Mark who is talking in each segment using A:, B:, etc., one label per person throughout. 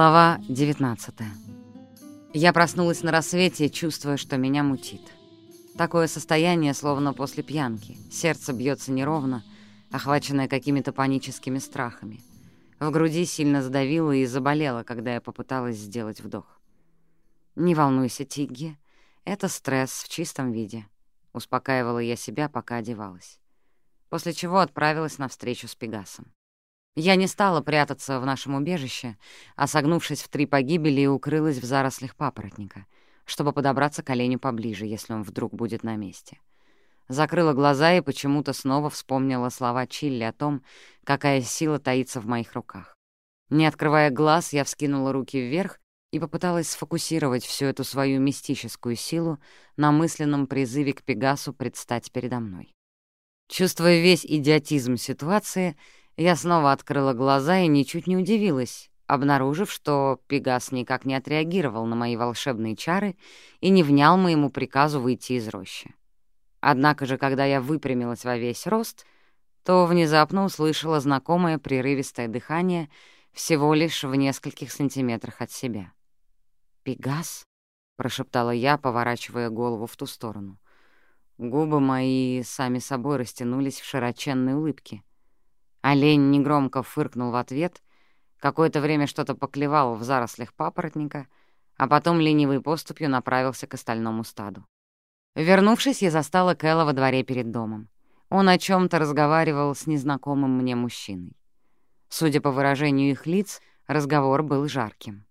A: Глава 19 Я проснулась на рассвете, чувствуя, что меня мутит. Такое состояние, словно после пьянки. Сердце бьется неровно, охваченное какими-то паническими страхами. В груди сильно сдавило и заболело, когда я попыталась сделать вдох. «Не волнуйся, Тигги, это стресс в чистом виде», — успокаивала я себя, пока одевалась. После чего отправилась на встречу с Пегасом. Я не стала прятаться в нашем убежище, а, согнувшись в три погибели, укрылась в зарослях папоротника, чтобы подобраться к оленю поближе, если он вдруг будет на месте. Закрыла глаза и почему-то снова вспомнила слова Чилли о том, какая сила таится в моих руках. Не открывая глаз, я вскинула руки вверх и попыталась сфокусировать всю эту свою мистическую силу на мысленном призыве к Пегасу предстать передо мной. Чувствуя весь идиотизм ситуации, я снова открыла глаза и ничуть не удивилась, обнаружив, что Пегас никак не отреагировал на мои волшебные чары и не внял моему приказу выйти из рощи. Однако же, когда я выпрямилась во весь рост, то внезапно услышала знакомое прерывистое дыхание всего лишь в нескольких сантиметрах от себя. «Пегас?» — прошептала я, поворачивая голову в ту сторону. Губы мои сами собой растянулись в широченной улыбке — Олень негромко фыркнул в ответ, какое-то время что-то поклевал в зарослях папоротника, а потом ленивой поступью направился к остальному стаду. Вернувшись, я застала Кэлла во дворе перед домом. Он о чем то разговаривал с незнакомым мне мужчиной. Судя по выражению их лиц, разговор был жарким.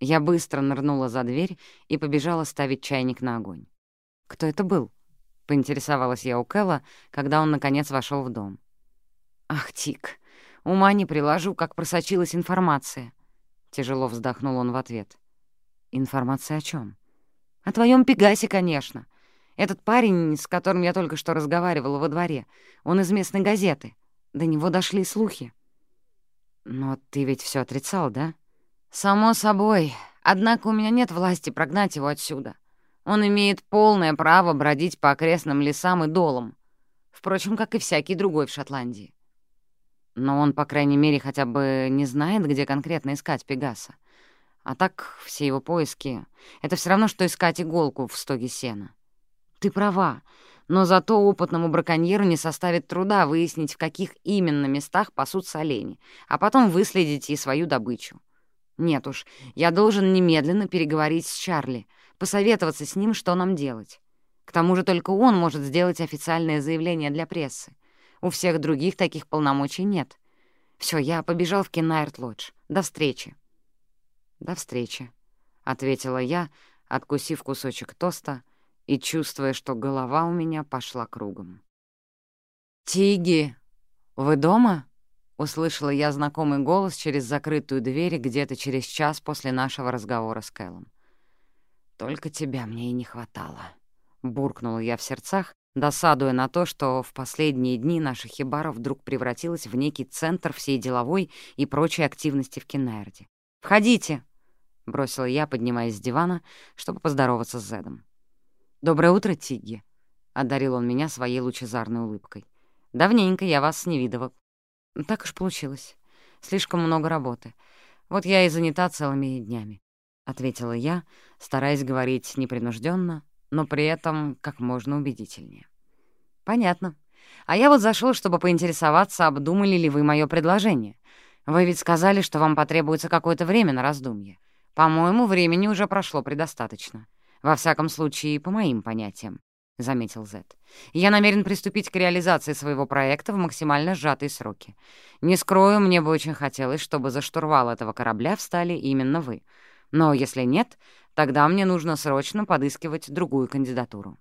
A: Я быстро нырнула за дверь и побежала ставить чайник на огонь. «Кто это был?» — поинтересовалась я у Кэлла, когда он, наконец, вошел в дом. «Ах, Тик, ума не приложу, как просочилась информация». Тяжело вздохнул он в ответ. «Информация о чем? «О твоем Пегасе, конечно. Этот парень, с которым я только что разговаривала во дворе, он из местной газеты. До него дошли слухи». «Но ты ведь все отрицал, да?» «Само собой. Однако у меня нет власти прогнать его отсюда. Он имеет полное право бродить по окрестным лесам и долам. Впрочем, как и всякий другой в Шотландии. Но он, по крайней мере, хотя бы не знает, где конкретно искать Пегаса. А так все его поиски — это все равно, что искать иголку в стоге сена. Ты права, но зато опытному браконьеру не составит труда выяснить, в каких именно местах пасутся олени, а потом выследить и свою добычу. Нет уж, я должен немедленно переговорить с Чарли, посоветоваться с ним, что нам делать. К тому же только он может сделать официальное заявление для прессы. У всех других таких полномочий нет. Все, я побежал в Кеннайрт-Лодж. До встречи». «До встречи», — ответила я, откусив кусочек тоста и чувствуя, что голова у меня пошла кругом. «Тиги, вы дома?» — услышала я знакомый голос через закрытую дверь где-то через час после нашего разговора с Кэллом. «Только тебя мне и не хватало», — буркнула я в сердцах досадуя на то, что в последние дни наша хибара вдруг превратилась в некий центр всей деловой и прочей активности в Кеннерде. «Входите!» — бросила я, поднимаясь с дивана, чтобы поздороваться с Зедом. «Доброе утро, Тигги!» — одарил он меня своей лучезарной улыбкой. «Давненько я вас не видывал». «Так уж получилось. Слишком много работы. Вот я и занята целыми днями», — ответила я, стараясь говорить непринужденно, но при этом как можно убедительнее. «Понятно. А я вот зашел, чтобы поинтересоваться, обдумали ли вы мое предложение. Вы ведь сказали, что вам потребуется какое-то время на раздумье. По-моему, времени уже прошло предостаточно. Во всяком случае, по моим понятиям», — заметил Зет. «Я намерен приступить к реализации своего проекта в максимально сжатые сроки. Не скрою, мне бы очень хотелось, чтобы за штурвал этого корабля встали именно вы. Но если нет, Тогда мне нужно срочно подыскивать другую кандидатуру.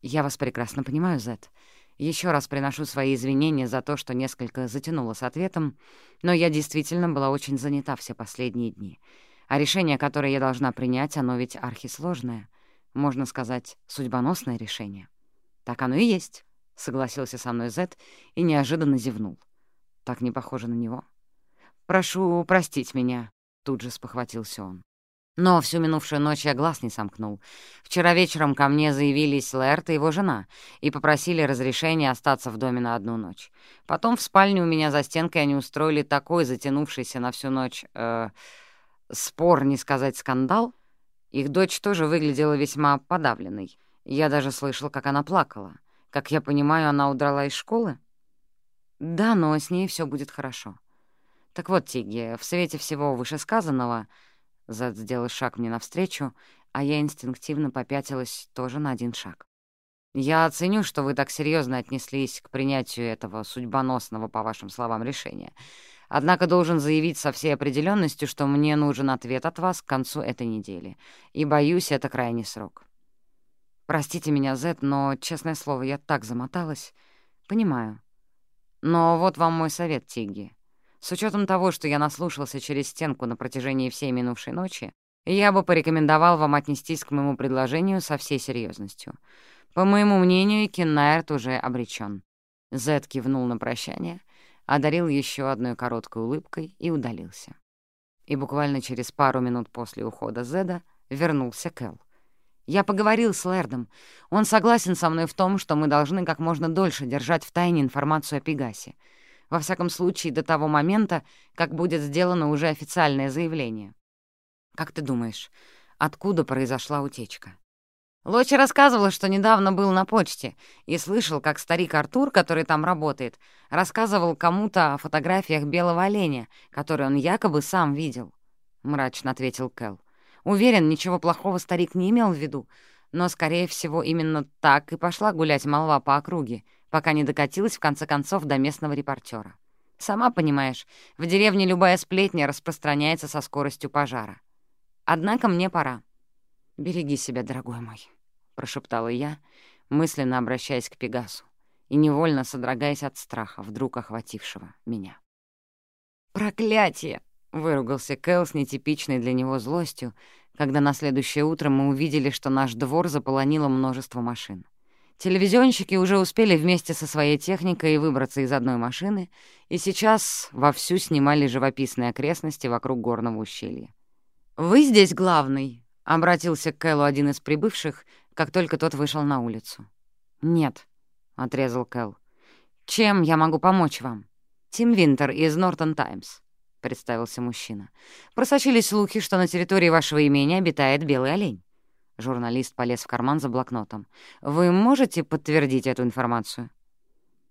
A: Я вас прекрасно понимаю, Зет. Еще раз приношу свои извинения за то, что несколько затянула с ответом, но я действительно была очень занята все последние дни. А решение, которое я должна принять, оно ведь архисложное. Можно сказать, судьбоносное решение. Так оно и есть, — согласился со мной Зет и неожиданно зевнул. Так не похоже на него. «Прошу простить меня», — тут же спохватился он. Но всю минувшую ночь я глаз не сомкнул. Вчера вечером ко мне заявились Лэрт и его жена и попросили разрешения остаться в доме на одну ночь. Потом в спальне у меня за стенкой они устроили такой затянувшийся на всю ночь... Э, спор, не сказать скандал. Их дочь тоже выглядела весьма подавленной. Я даже слышал, как она плакала. Как я понимаю, она удрала из школы? Да, но с ней все будет хорошо. Так вот, Тиги, в свете всего вышесказанного... Зад сделал шаг мне навстречу, а я инстинктивно попятилась тоже на один шаг. Я оценю, что вы так серьезно отнеслись к принятию этого судьбоносного, по вашим словам, решения. Однако должен заявить со всей определенностью, что мне нужен ответ от вас к концу этой недели. И, боюсь, это крайний срок. Простите меня, Зет, но, честное слово, я так замоталась. Понимаю. Но вот вам мой совет, Тигги. С учетом того, что я наслушался через стенку на протяжении всей минувшей ночи, я бы порекомендовал вам отнестись к моему предложению со всей серьезностью. По моему мнению, Кеннайрт уже обречен. Зед кивнул на прощание, одарил еще одной короткой улыбкой и удалился. И буквально через пару минут после ухода Зеда вернулся Кэл. Я поговорил с Лэрдом. Он согласен со мной в том, что мы должны как можно дольше держать в тайне информацию о Пегасе. Во всяком случае, до того момента, как будет сделано уже официальное заявление. Как ты думаешь, откуда произошла утечка? Лочи рассказывал, что недавно был на почте и слышал, как старик Артур, который там работает, рассказывал кому-то о фотографиях белого оленя, которые он якобы сам видел. Мрачно ответил Кэл. Уверен, ничего плохого старик не имел в виду, но, скорее всего, именно так и пошла гулять молва по округе, пока не докатилась в конце концов до местного репортера. Сама понимаешь, в деревне любая сплетня распространяется со скоростью пожара. Однако мне пора. «Береги себя, дорогой мой», — прошептала я, мысленно обращаясь к Пегасу и невольно содрогаясь от страха, вдруг охватившего меня. «Проклятие!» — выругался Кэл с нетипичной для него злостью, когда на следующее утро мы увидели, что наш двор заполонило множество машин. Телевизионщики уже успели вместе со своей техникой выбраться из одной машины и сейчас вовсю снимали живописные окрестности вокруг горного ущелья. «Вы здесь главный?» — обратился к Кэлу один из прибывших, как только тот вышел на улицу. «Нет», — отрезал Кэл. «Чем я могу помочь вам?» «Тим Винтер из Нортон Таймс», — представился мужчина. «Просочились слухи, что на территории вашего имени обитает белый олень». Журналист полез в карман за блокнотом. «Вы можете подтвердить эту информацию?»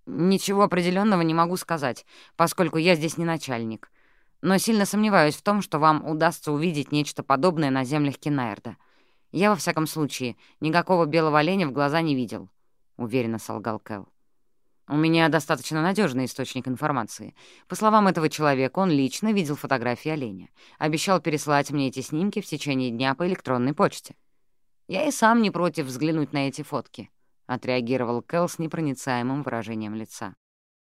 A: «Ничего определенного не могу сказать, поскольку я здесь не начальник но сильно сомневаюсь в том, что вам удастся увидеть нечто подобное на землях Кинаерда. Я, во всяком случае, никакого белого оленя в глаза не видел», — уверенно солгал Кэл. «У меня достаточно надежный источник информации. По словам этого человека, он лично видел фотографии оленя. Обещал переслать мне эти снимки в течение дня по электронной почте. Я и сам не против взглянуть на эти фотки», — отреагировал Кэл с непроницаемым выражением лица.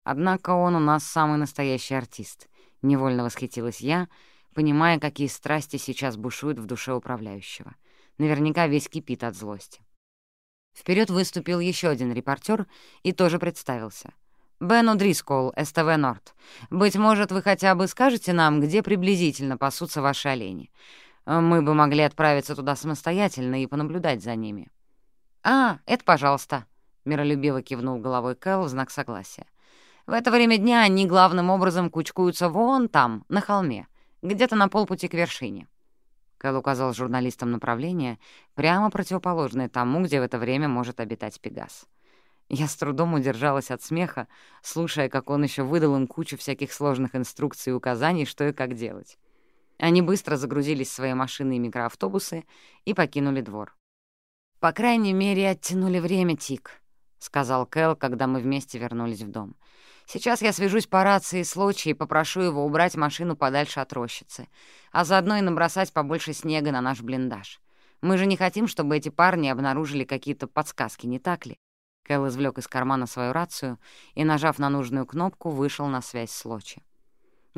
A: «Однако он у нас самый настоящий артист —— невольно восхитилась я, понимая, какие страсти сейчас бушуют в душе управляющего. Наверняка весь кипит от злости. Вперед выступил еще один репортер и тоже представился. «Бен Удрискол, СТВ Норт. Быть может, вы хотя бы скажете нам, где приблизительно пасутся ваши олени? Мы бы могли отправиться туда самостоятельно и понаблюдать за ними». «А, это пожалуйста», — миролюбиво кивнул головой Кэл в знак согласия. В это время дня они главным образом кучкуются вон там, на холме, где-то на полпути к вершине. Кэл указал журналистам направление, прямо противоположное тому, где в это время может обитать Пегас. Я с трудом удержалась от смеха, слушая, как он еще выдал им кучу всяких сложных инструкций и указаний, что и как делать. Они быстро загрузились в свои машины и микроавтобусы и покинули двор. «По крайней мере, оттянули время, Тик», — сказал Кэл, когда мы вместе вернулись в дом. Сейчас я свяжусь по рации с Лочи и попрошу его убрать машину подальше от рощицы, а заодно и набросать побольше снега на наш блиндаж. Мы же не хотим, чтобы эти парни обнаружили какие-то подсказки, не так ли?» Кэл извлек из кармана свою рацию и, нажав на нужную кнопку, вышел на связь с Лочи.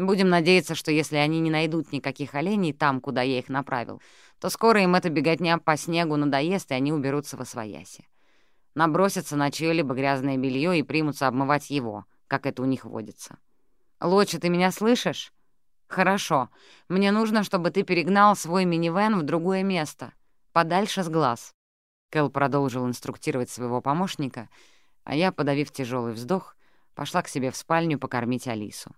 A: «Будем надеяться, что если они не найдут никаких оленей там, куда я их направил, то скоро им эта беготня по снегу надоест, и они уберутся во свояси. Набросятся на чьё-либо грязное белье и примутся обмывать его, как это у них водится. «Лочи, ты меня слышишь?» «Хорошо. Мне нужно, чтобы ты перегнал свой минивэн в другое место, подальше с глаз». Кэл продолжил инструктировать своего помощника, а я, подавив тяжелый вздох, пошла к себе в спальню покормить Алису.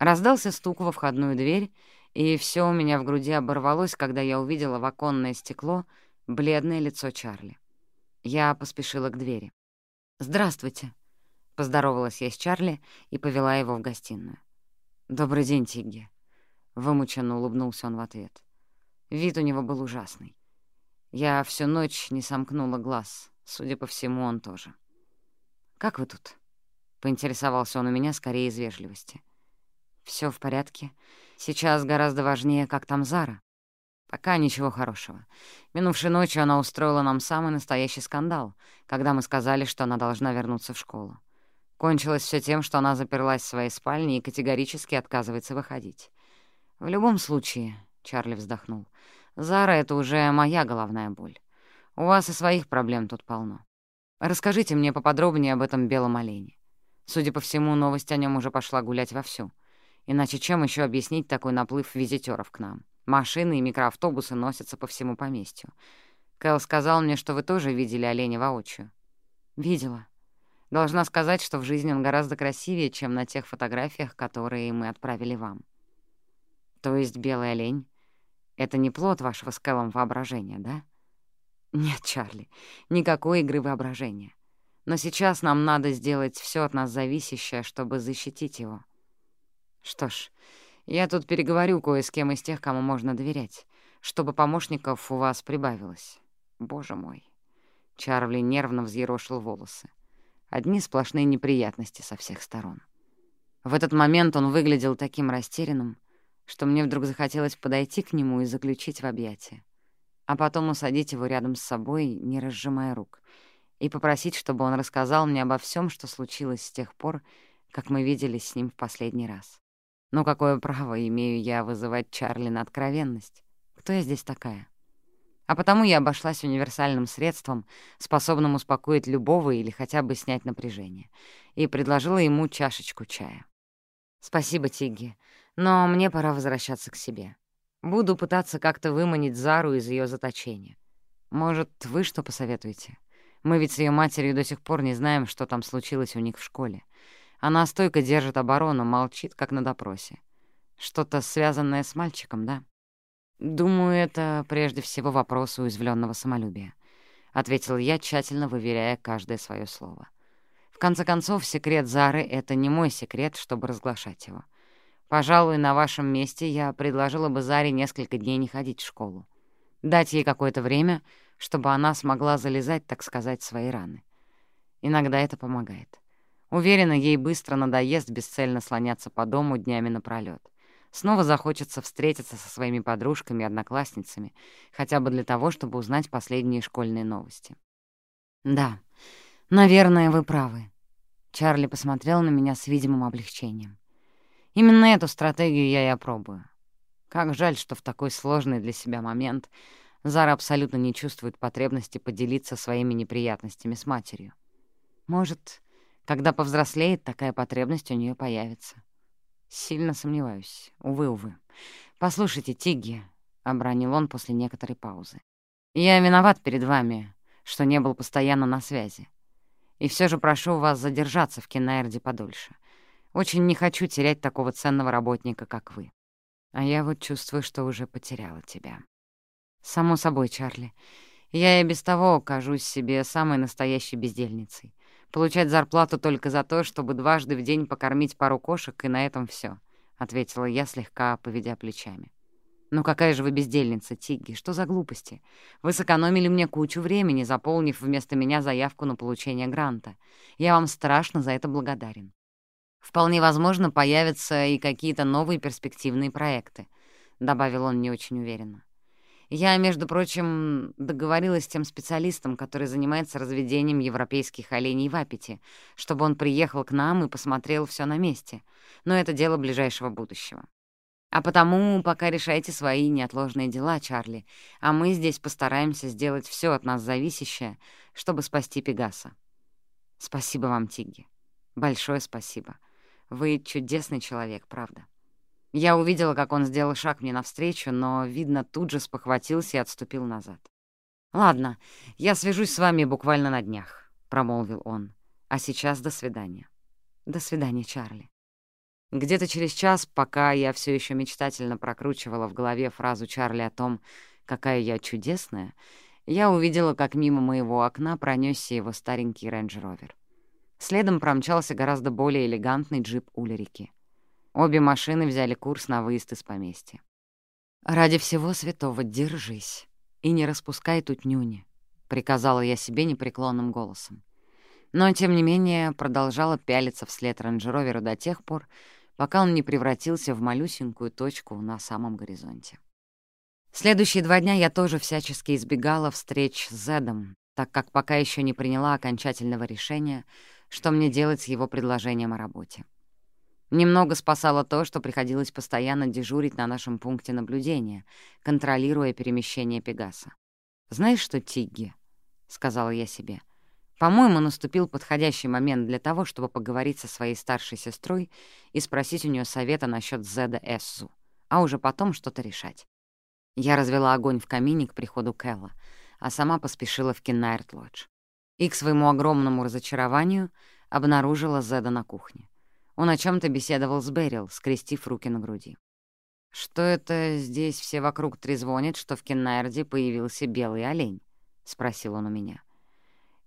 A: Раздался стук во входную дверь, и все у меня в груди оборвалось, когда я увидела в оконное стекло бледное лицо Чарли. Я поспешила к двери. «Здравствуйте», — поздоровалась я с Чарли и повела его в гостиную. «Добрый день, Тигги», — вымученно улыбнулся он в ответ. Вид у него был ужасный. Я всю ночь не сомкнула глаз, судя по всему, он тоже. «Как вы тут?» — поинтересовался он у меня скорее из вежливости. Все в порядке. Сейчас гораздо важнее, как там Зара. Пока ничего хорошего. Минувшей ночью она устроила нам самый настоящий скандал, когда мы сказали, что она должна вернуться в школу. Кончилось все тем, что она заперлась в своей спальне и категорически отказывается выходить. В любом случае, — Чарли вздохнул, — Зара — это уже моя головная боль. У вас и своих проблем тут полно. Расскажите мне поподробнее об этом белом олене. Судя по всему, новость о нем уже пошла гулять вовсю. Иначе чем еще объяснить такой наплыв визитеров к нам? Машины и микроавтобусы носятся по всему поместью. Кэл сказал мне, что вы тоже видели оленя воочию. Видела. Должна сказать, что в жизни он гораздо красивее, чем на тех фотографиях, которые мы отправили вам. То есть белый олень — это не плод вашего с Кэллом воображения, да? Нет, Чарли, никакой игры воображения. Но сейчас нам надо сделать все от нас зависящее, чтобы защитить его. Что ж, я тут переговорю кое с кем из тех, кому можно доверять, чтобы помощников у вас прибавилось. Боже мой. Чарли нервно взъерошил волосы. Одни сплошные неприятности со всех сторон. В этот момент он выглядел таким растерянным, что мне вдруг захотелось подойти к нему и заключить в объятия, а потом усадить его рядом с собой, не разжимая рук, и попросить, чтобы он рассказал мне обо всем, что случилось с тех пор, как мы виделись с ним в последний раз. Но какое право имею я вызывать Чарли на откровенность? Кто я здесь такая? А потому я обошлась универсальным средством, способным успокоить любого или хотя бы снять напряжение, и предложила ему чашечку чая. «Спасибо, Тигги, но мне пора возвращаться к себе. Буду пытаться как-то выманить Зару из ее заточения. Может, вы что посоветуете? Мы ведь с ее матерью до сих пор не знаем, что там случилось у них в школе. Она стойко держит оборону, молчит, как на допросе. Что-то связанное с мальчиком, да? Думаю, это прежде всего вопрос уязвленного самолюбия, — ответил я, тщательно выверяя каждое свое слово. В конце концов, секрет Зары — это не мой секрет, чтобы разглашать его. Пожалуй, на вашем месте я предложила бы Заре несколько дней не ходить в школу. Дать ей какое-то время, чтобы она смогла залезать, так сказать, свои раны. Иногда это помогает. Уверена, ей быстро надоест бесцельно слоняться по дому днями напролёт. Снова захочется встретиться со своими подружками и одноклассницами, хотя бы для того, чтобы узнать последние школьные новости. «Да, наверное, вы правы». Чарли посмотрел на меня с видимым облегчением. «Именно эту стратегию я и опробую. Как жаль, что в такой сложный для себя момент Зара абсолютно не чувствует потребности поделиться своими неприятностями с матерью. Может, когда повзрослеет, такая потребность у нее появится. Сильно сомневаюсь. Увы, увы. Послушайте, Тигги, — обронил он после некоторой паузы. Я виноват перед вами, что не был постоянно на связи. И все же прошу вас задержаться в Кенаэрде подольше. Очень не хочу терять такого ценного работника, как вы. А я вот чувствую, что уже потеряла тебя. Само собой, Чарли. Я и без того кажусь себе самой настоящей бездельницей. Получать зарплату только за то, чтобы дважды в день покормить пару кошек, и на этом все, ответила я, слегка поведя плечами. «Ну какая же вы бездельница, Тигги, что за глупости? Вы сэкономили мне кучу времени, заполнив вместо меня заявку на получение гранта. Я вам страшно за это благодарен. Вполне возможно, появятся и какие-то новые перспективные проекты», — добавил он не очень уверенно. Я, между прочим, договорилась с тем специалистом, который занимается разведением европейских оленей в Апете, чтобы он приехал к нам и посмотрел все на месте. Но это дело ближайшего будущего. А потому пока решайте свои неотложные дела, Чарли, а мы здесь постараемся сделать все от нас зависящее, чтобы спасти Пегаса. Спасибо вам, Тигги. Большое спасибо. Вы чудесный человек, правда. Я увидела, как он сделал шаг мне навстречу, но, видно, тут же спохватился и отступил назад. «Ладно, я свяжусь с вами буквально на днях», — промолвил он. «А сейчас до свидания». «До свидания, Чарли». Где-то через час, пока я все еще мечтательно прокручивала в голове фразу Чарли о том, какая я чудесная, я увидела, как мимо моего окна пронесся его старенький рейндж-ровер. Следом промчался гораздо более элегантный джип Улерики. Обе машины взяли курс на выезд из поместья. «Ради всего святого держись и не распускай тут нюни», — приказала я себе непреклонным голосом. Но, тем не менее, продолжала пялиться вслед рейндж до тех пор, пока он не превратился в малюсенькую точку на самом горизонте. Следующие два дня я тоже всячески избегала встреч с Зедом, так как пока еще не приняла окончательного решения, что мне делать с его предложением о работе. Немного спасало то, что приходилось постоянно дежурить на нашем пункте наблюдения, контролируя перемещение Пегаса. «Знаешь что, Тигги?» — сказала я себе. По-моему, наступил подходящий момент для того, чтобы поговорить со своей старшей сестрой и спросить у нее совета насчет Зеда Эссу, а уже потом что-то решать. Я развела огонь в камине к приходу Кэлла, а сама поспешила в Кеннайрт-Лодж. И к своему огромному разочарованию обнаружила Зеда на кухне. Он о чем то беседовал с Берил, скрестив руки на груди. «Что это здесь все вокруг трезвонят, что в Кеннайрде появился белый олень?» — спросил он у меня.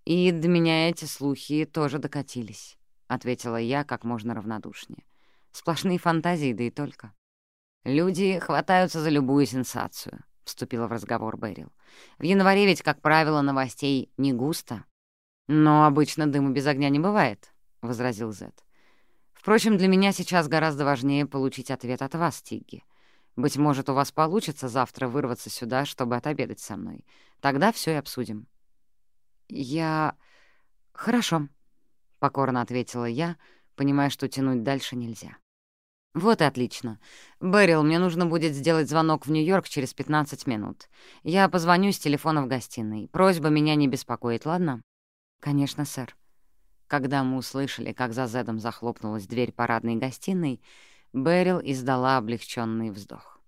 A: «И до меня эти слухи тоже докатились», — ответила я как можно равнодушнее. «Сплошные фантазии, да и только». «Люди хватаются за любую сенсацию», — вступила в разговор Берил. «В январе ведь, как правило, новостей не густо». «Но обычно дыма без огня не бывает», — возразил Зет. «Впрочем, для меня сейчас гораздо важнее получить ответ от вас, Тигги. Быть может, у вас получится завтра вырваться сюда, чтобы отобедать со мной. Тогда все и обсудим». «Я... хорошо», — покорно ответила я, понимая, что тянуть дальше нельзя. «Вот и отлично. Берил, мне нужно будет сделать звонок в Нью-Йорк через 15 минут. Я позвоню с телефона в гостиной. Просьба меня не беспокоит, ладно?» «Конечно, сэр». Когда мы услышали, как за Зедом захлопнулась дверь парадной гостиной, Берил издала облегченный вздох.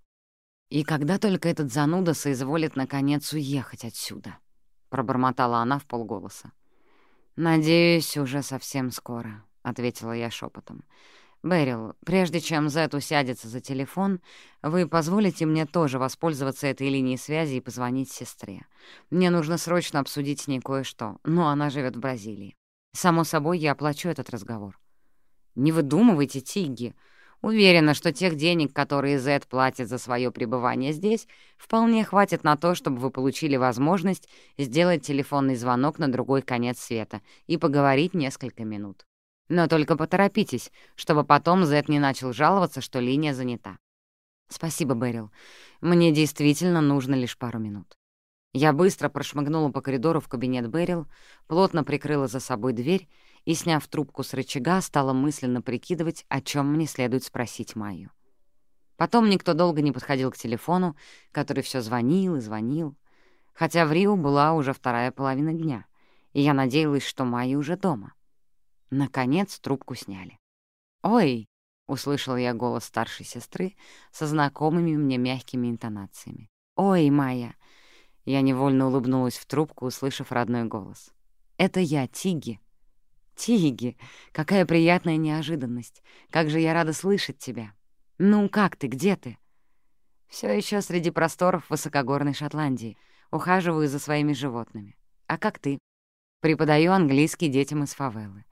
A: «И когда только этот зануда соизволит наконец уехать отсюда?» пробормотала она в полголоса. «Надеюсь, уже совсем скоро», — ответила я шепотом. «Берил, прежде чем Зет усядется за телефон, вы позволите мне тоже воспользоваться этой линией связи и позвонить сестре. Мне нужно срочно обсудить с ней кое-что, но она живет в Бразилии. Само собой, я оплачу этот разговор». «Не выдумывайте, Тигги», Уверена, что тех денег, которые Зет платит за свое пребывание здесь, вполне хватит на то, чтобы вы получили возможность сделать телефонный звонок на другой конец света и поговорить несколько минут. Но только поторопитесь, чтобы потом Зет не начал жаловаться, что линия занята. Спасибо, Берил. Мне действительно нужно лишь пару минут. Я быстро прошмыгнула по коридору в кабинет Берил, плотно прикрыла за собой дверь и, сняв трубку с рычага, стала мысленно прикидывать, о чем мне следует спросить Майю. Потом никто долго не подходил к телефону, который все звонил и звонил, хотя в Рио была уже вторая половина дня, и я надеялась, что Майя уже дома. Наконец трубку сняли. «Ой!» — услышала я голос старшей сестры со знакомыми мне мягкими интонациями. «Ой, Майя!» Я невольно улыбнулась в трубку, услышав родной голос. «Это я, Тиги». «Тиги, какая приятная неожиданность! Как же я рада слышать тебя! Ну, как ты, где ты?» Все еще среди просторов высокогорной Шотландии. Ухаживаю за своими животными. А как ты? Преподаю английский детям из фавелы.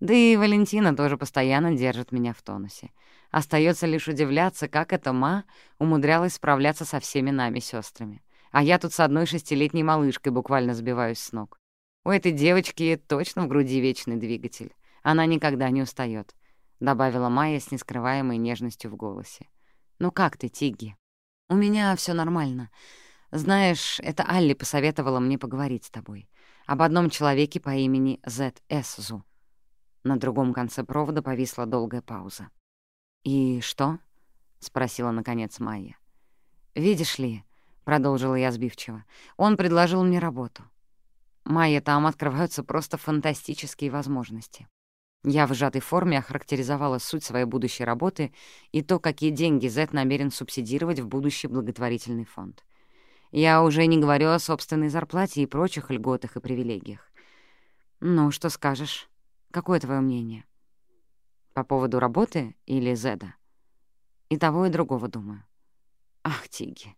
A: Да и Валентина тоже постоянно держит меня в тонусе. Остается лишь удивляться, как эта ма умудрялась справляться со всеми нами сестрами. А я тут с одной шестилетней малышкой буквально сбиваюсь с ног. У этой девочки точно в груди вечный двигатель. Она никогда не устает, добавила Майя с нескрываемой нежностью в голосе. «Ну как ты, Тигги?» «У меня все нормально. Знаешь, это Алли посоветовала мне поговорить с тобой. Об одном человеке по имени Зет Эсзу». На другом конце провода повисла долгая пауза. «И что?» — спросила, наконец, Майя. «Видишь ли», — продолжила я сбивчиво, — «он предложил мне работу. Майя, там открываются просто фантастические возможности. Я в сжатой форме охарактеризовала суть своей будущей работы и то, какие деньги Зет намерен субсидировать в будущий благотворительный фонд. Я уже не говорю о собственной зарплате и прочих льготах и привилегиях. Ну, что скажешь? Какое твое мнение? По поводу работы или Зеда? И того, и другого думаю. Ах, Тиги.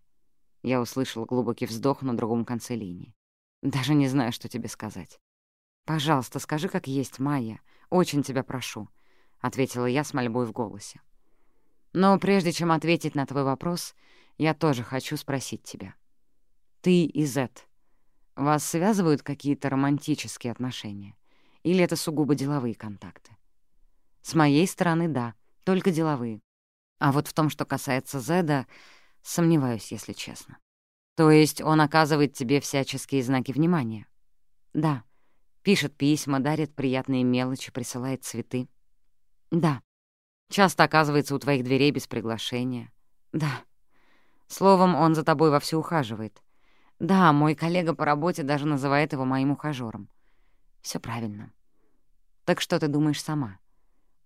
A: Я услышала глубокий вздох на другом конце линии. Даже не знаю, что тебе сказать. «Пожалуйста, скажи, как есть, Майя. Очень тебя прошу», — ответила я с мольбой в голосе. «Но прежде чем ответить на твой вопрос, я тоже хочу спросить тебя. Ты и Зет, вас связывают какие-то романтические отношения? Или это сугубо деловые контакты? С моей стороны, да, только деловые. А вот в том, что касается Зеда, сомневаюсь, если честно. То есть он оказывает тебе всяческие знаки внимания? Да. Пишет письма, дарит приятные мелочи, присылает цветы. Да. Часто оказывается у твоих дверей без приглашения. Да. Словом, он за тобой вовсю ухаживает. Да, мой коллега по работе даже называет его моим ухажёром. Все правильно. Так что ты думаешь сама?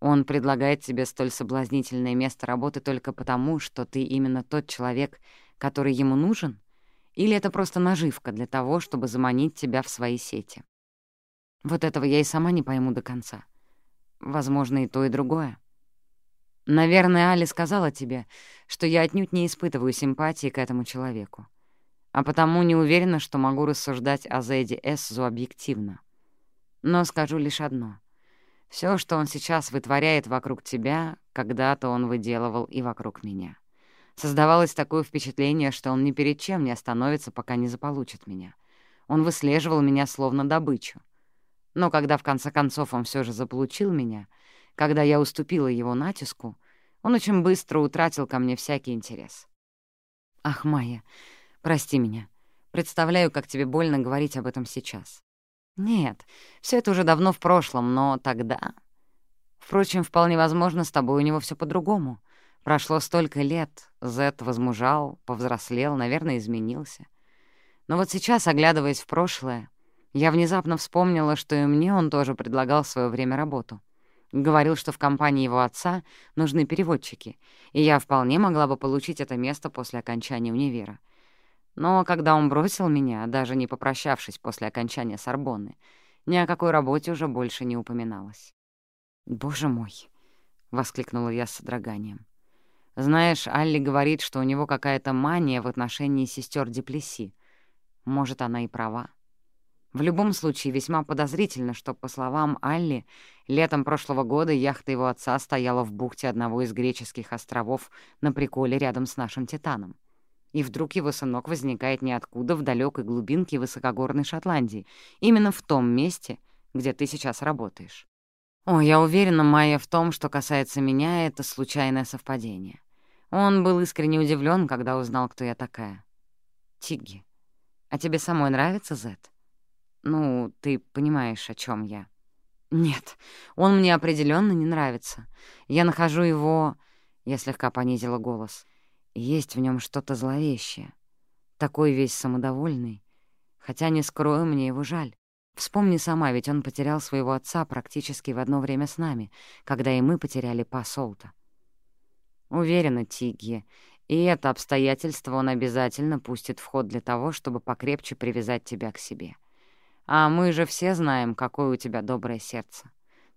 A: Он предлагает тебе столь соблазнительное место работы только потому, что ты именно тот человек, который ему нужен? Или это просто наживка для того, чтобы заманить тебя в свои сети? Вот этого я и сама не пойму до конца. Возможно, и то, и другое. Наверное, Али сказала тебе, что я отнюдь не испытываю симпатии к этому человеку, а потому не уверена, что могу рассуждать о Зэйде Эссу объективно. Но скажу лишь одно. Все, что он сейчас вытворяет вокруг тебя, когда-то он выделывал и вокруг меня. Создавалось такое впечатление, что он ни перед чем не остановится, пока не заполучит меня. Он выслеживал меня словно добычу — но когда в конце концов он все же заполучил меня, когда я уступила его натиску, он очень быстро утратил ко мне всякий интерес. «Ах, Майя, прости меня. Представляю, как тебе больно говорить об этом сейчас. Нет, все это уже давно в прошлом, но тогда... Впрочем, вполне возможно, с тобой у него все по-другому. Прошло столько лет, Зет возмужал, повзрослел, наверное, изменился. Но вот сейчас, оглядываясь в прошлое, я внезапно вспомнила, что и мне он тоже предлагал в своё время работу. Говорил, что в компании его отца нужны переводчики, и я вполне могла бы получить это место после окончания универа. Но когда он бросил меня, даже не попрощавшись после окончания Сорбонны, ни о какой работе уже больше не упоминалось. «Боже мой!» — воскликнула я с содроганием. «Знаешь, Алли говорит, что у него какая-то мания в отношении сестер Деплеси. Может, она и права. В любом случае, весьма подозрительно, что, по словам Алли, летом прошлого года яхта его отца стояла в бухте одного из греческих островов на приколе рядом с нашим «Титаном». И вдруг его сынок возникает ниоткуда в далекой глубинке высокогорной Шотландии, именно в том месте, где ты сейчас работаешь. О, я уверена, Майя, в том, что касается меня, это случайное совпадение. Он был искренне удивлен, когда узнал, кто я такая. Тигги, а тебе самой нравится Зет? Ну, ты понимаешь, о чем я. Нет, он мне определенно не нравится. Я нахожу его... Я слегка понизила голос. Есть в нем что-то зловещее. Такой весь самодовольный. Хотя, не скрою, мне его жаль. Вспомни сама, ведь он потерял своего отца практически в одно время с нами, когда и мы потеряли Па. Уверена, Тигги, и это обстоятельство он обязательно пустит в ход для того, чтобы покрепче привязать тебя к себе. А мы же все знаем, какое у тебя доброе сердце.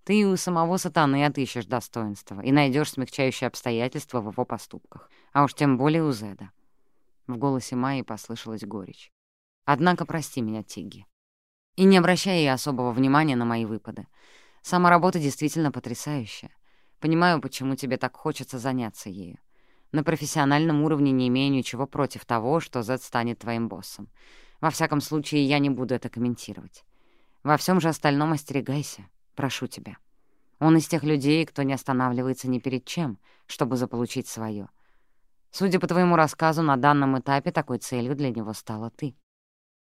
A: Ты у самого сатаны отыщешь достоинства и найдешь смягчающие обстоятельства в его поступках, а уж тем более у Зеда. В голосе Майи послышалась горечь. Однако прости меня, Тигги. И не обращай ей особого внимания на мои выпады. Сама работа действительно потрясающая. Понимаю, почему тебе так хочется заняться ею. На профессиональном уровне не имею ничего против того, что Зед станет твоим боссом. Во всяком случае, я не буду это комментировать. Во всем же остальном остерегайся, прошу тебя. Он из тех людей, кто не останавливается ни перед чем, чтобы заполучить свое. Судя по твоему рассказу, на данном этапе такой целью для него стала ты.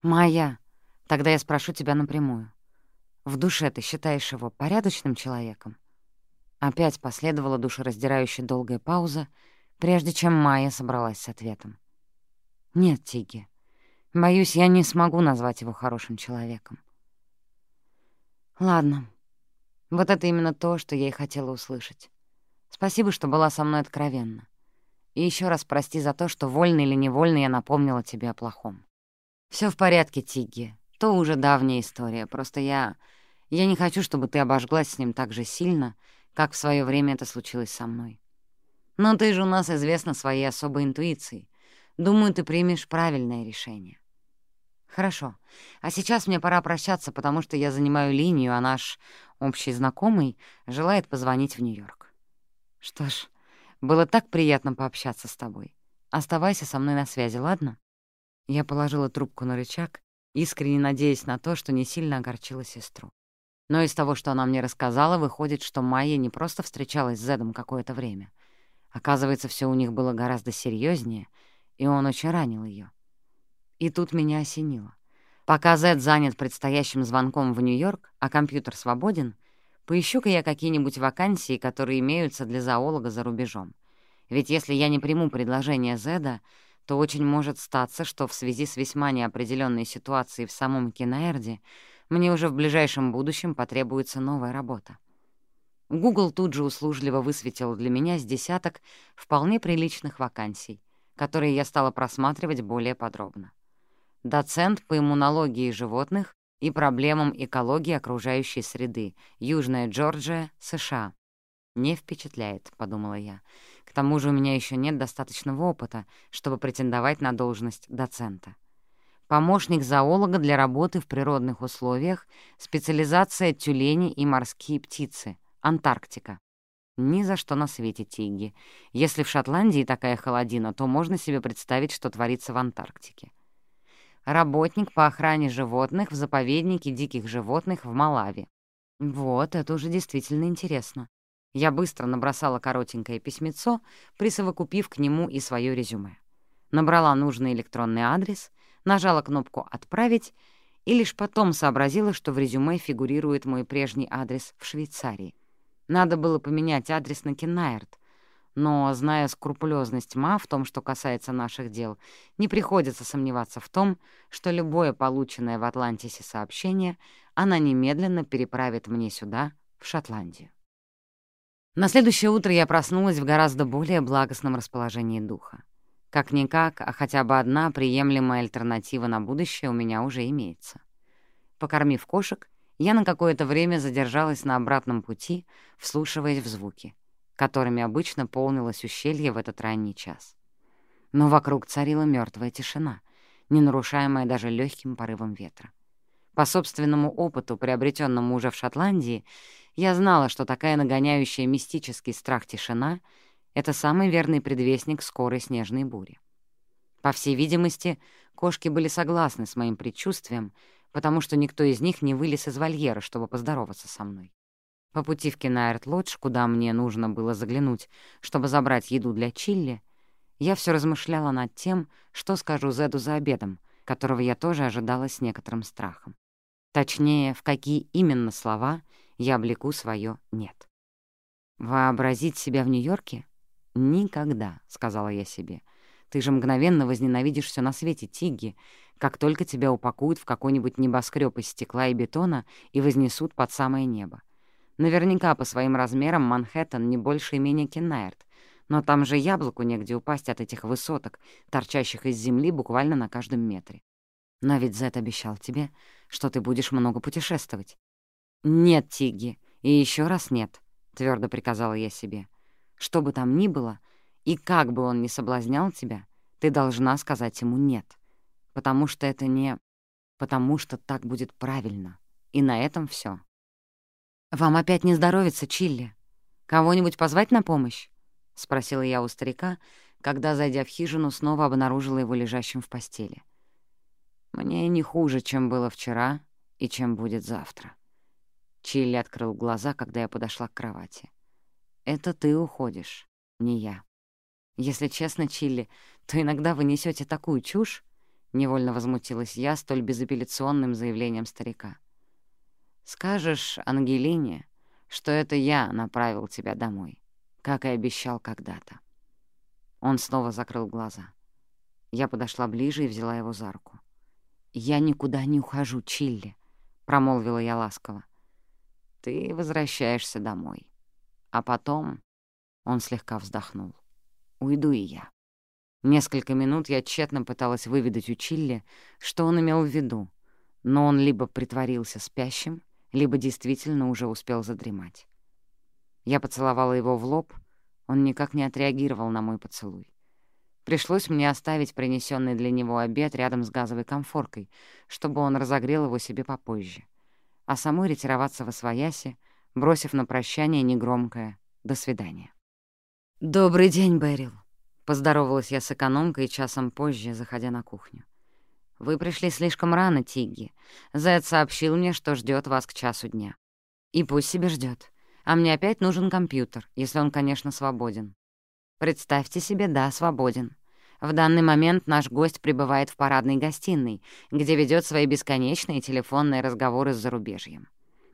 A: Майя, тогда я спрошу тебя напрямую. В душе ты считаешь его порядочным человеком? Опять последовала душераздирающая долгая пауза, прежде чем Майя собралась с ответом. «Нет, Тиги, Боюсь, я не смогу назвать его хорошим человеком. Ладно. Вот это именно то, что я и хотела услышать. Спасибо, что была со мной откровенна. И еще раз прости за то, что вольно или невольно я напомнила тебе о плохом. Все в порядке, Тигги. То уже давняя история. Просто я... Я не хочу, чтобы ты обожглась с ним так же сильно, как в свое время это случилось со мной. Но ты же у нас известна своей особой интуицией. Думаю, ты примешь правильное решение. Хорошо. А сейчас мне пора прощаться, потому что я занимаю линию, а наш общий знакомый желает позвонить в Нью-Йорк. Что ж, было так приятно пообщаться с тобой. Оставайся со мной на связи, ладно? Я положила трубку на рычаг, искренне надеясь на то, что не сильно огорчила сестру. Но из того, что она мне рассказала, выходит, что Майя не просто встречалась с Зедом какое-то время. Оказывается, все у них было гораздо серьезнее, и он очень ранил ее. И тут меня осенило. Пока Зед занят предстоящим звонком в Нью-Йорк, а компьютер свободен, поищу-ка я какие-нибудь вакансии, которые имеются для зоолога за рубежом. Ведь если я не приму предложение Зеда, то очень может статься, что в связи с весьма неопределенной ситуацией в самом Кинаэрде мне уже в ближайшем будущем потребуется новая работа. Google тут же услужливо высветил для меня с десяток вполне приличных вакансий, которые я стала просматривать более подробно. Доцент по иммунологии животных и проблемам экологии окружающей среды, Южная Джорджия, США. «Не впечатляет», — подумала я. «К тому же у меня еще нет достаточного опыта, чтобы претендовать на должность доцента». Помощник зоолога для работы в природных условиях, специализация тюлени и морские птицы, Антарктика. Ни за что на свете, Тигги. Если в Шотландии такая холодина, то можно себе представить, что творится в Антарктике. Работник по охране животных в заповеднике диких животных в Малави. Вот, это уже действительно интересно. Я быстро набросала коротенькое письмецо, присовокупив к нему и свое резюме. Набрала нужный электронный адрес, нажала кнопку «Отправить» и лишь потом сообразила, что в резюме фигурирует мой прежний адрес в Швейцарии. Надо было поменять адрес на Кеннаерт, но, зная скрупулезность ма в том, что касается наших дел, не приходится сомневаться в том, что любое полученное в Атлантисе сообщение она немедленно переправит мне сюда, в Шотландию. На следующее утро я проснулась в гораздо более благостном расположении духа. Как-никак, а хотя бы одна приемлемая альтернатива на будущее у меня уже имеется. Покормив кошек, я на какое-то время задержалась на обратном пути, вслушиваясь в звуки, которыми обычно полнилось ущелье в этот ранний час. Но вокруг царила мертвая тишина, не нарушаемая даже легким порывом ветра. По собственному опыту, приобретенному уже в Шотландии, я знала, что такая нагоняющая мистический страх тишина — это самый верный предвестник скорой снежной бури. По всей видимости, кошки были согласны с моим предчувствием, потому что никто из них не вылез из вольера, чтобы поздороваться со мной. По пути в Кенайрт-Лодж, куда мне нужно было заглянуть, чтобы забрать еду для Чилли, я все размышляла над тем, что скажу Зеду за обедом, которого я тоже ожидала с некоторым страхом. Точнее, в какие именно слова я облеку свое «нет». «Вообразить себя в Нью-Йорке? Никогда», — сказала я себе. «Ты же мгновенно возненавидишь все на свете, Тигги, как только тебя упакуют в какой-нибудь небоскреб из стекла и бетона и вознесут под самое небо. Наверняка по своим размерам Манхэттен не больше имения Кеннайрт, но там же яблоку негде упасть от этих высоток, торчащих из земли буквально на каждом метре. Но ведь Зет обещал тебе, что ты будешь много путешествовать. «Нет, Тигги, и еще раз нет», — твердо приказала я себе. «Что бы там ни было, и как бы он ни соблазнял тебя, ты должна сказать ему «нет», потому что это не... потому что так будет правильно. И на этом все. «Вам опять не здоровится, Чилли? Кого-нибудь позвать на помощь?» — спросила я у старика, когда, зайдя в хижину, снова обнаружила его лежащим в постели. «Мне не хуже, чем было вчера и чем будет завтра». Чилли открыл глаза, когда я подошла к кровати. «Это ты уходишь, не я. Если честно, Чилли, то иногда вы несете такую чушь, — невольно возмутилась я столь безапелляционным заявлением старика. «Скажешь Ангелине, что это я направил тебя домой, как и обещал когда-то». Он снова закрыл глаза. Я подошла ближе и взяла его за руку. «Я никуда не ухожу, Чилли», — промолвила я ласково. Ты возвращаешься домой. А потом...» Он слегка вздохнул. «Уйду и я». Несколько минут я тщетно пыталась выведать у Чилли, что он имел в виду, но он либо притворился спящим, либо действительно уже успел задремать. Я поцеловала его в лоб, он никак не отреагировал на мой поцелуй. Пришлось мне оставить принесенный для него обед рядом с газовой комфоркой, чтобы он разогрел его себе попозже, а самой ретироваться во свояси, бросив на прощание негромкое «до свидания». «Добрый день, Берил», — поздоровалась я с экономкой часом позже, заходя на кухню. «Вы пришли слишком рано, Тигги. Зед сообщил мне, что ждет вас к часу дня. И пусть себе ждет. А мне опять нужен компьютер, если он, конечно, свободен. Представьте себе, да, свободен. В данный момент наш гость пребывает в парадной гостиной, где ведет свои бесконечные телефонные разговоры с зарубежьем.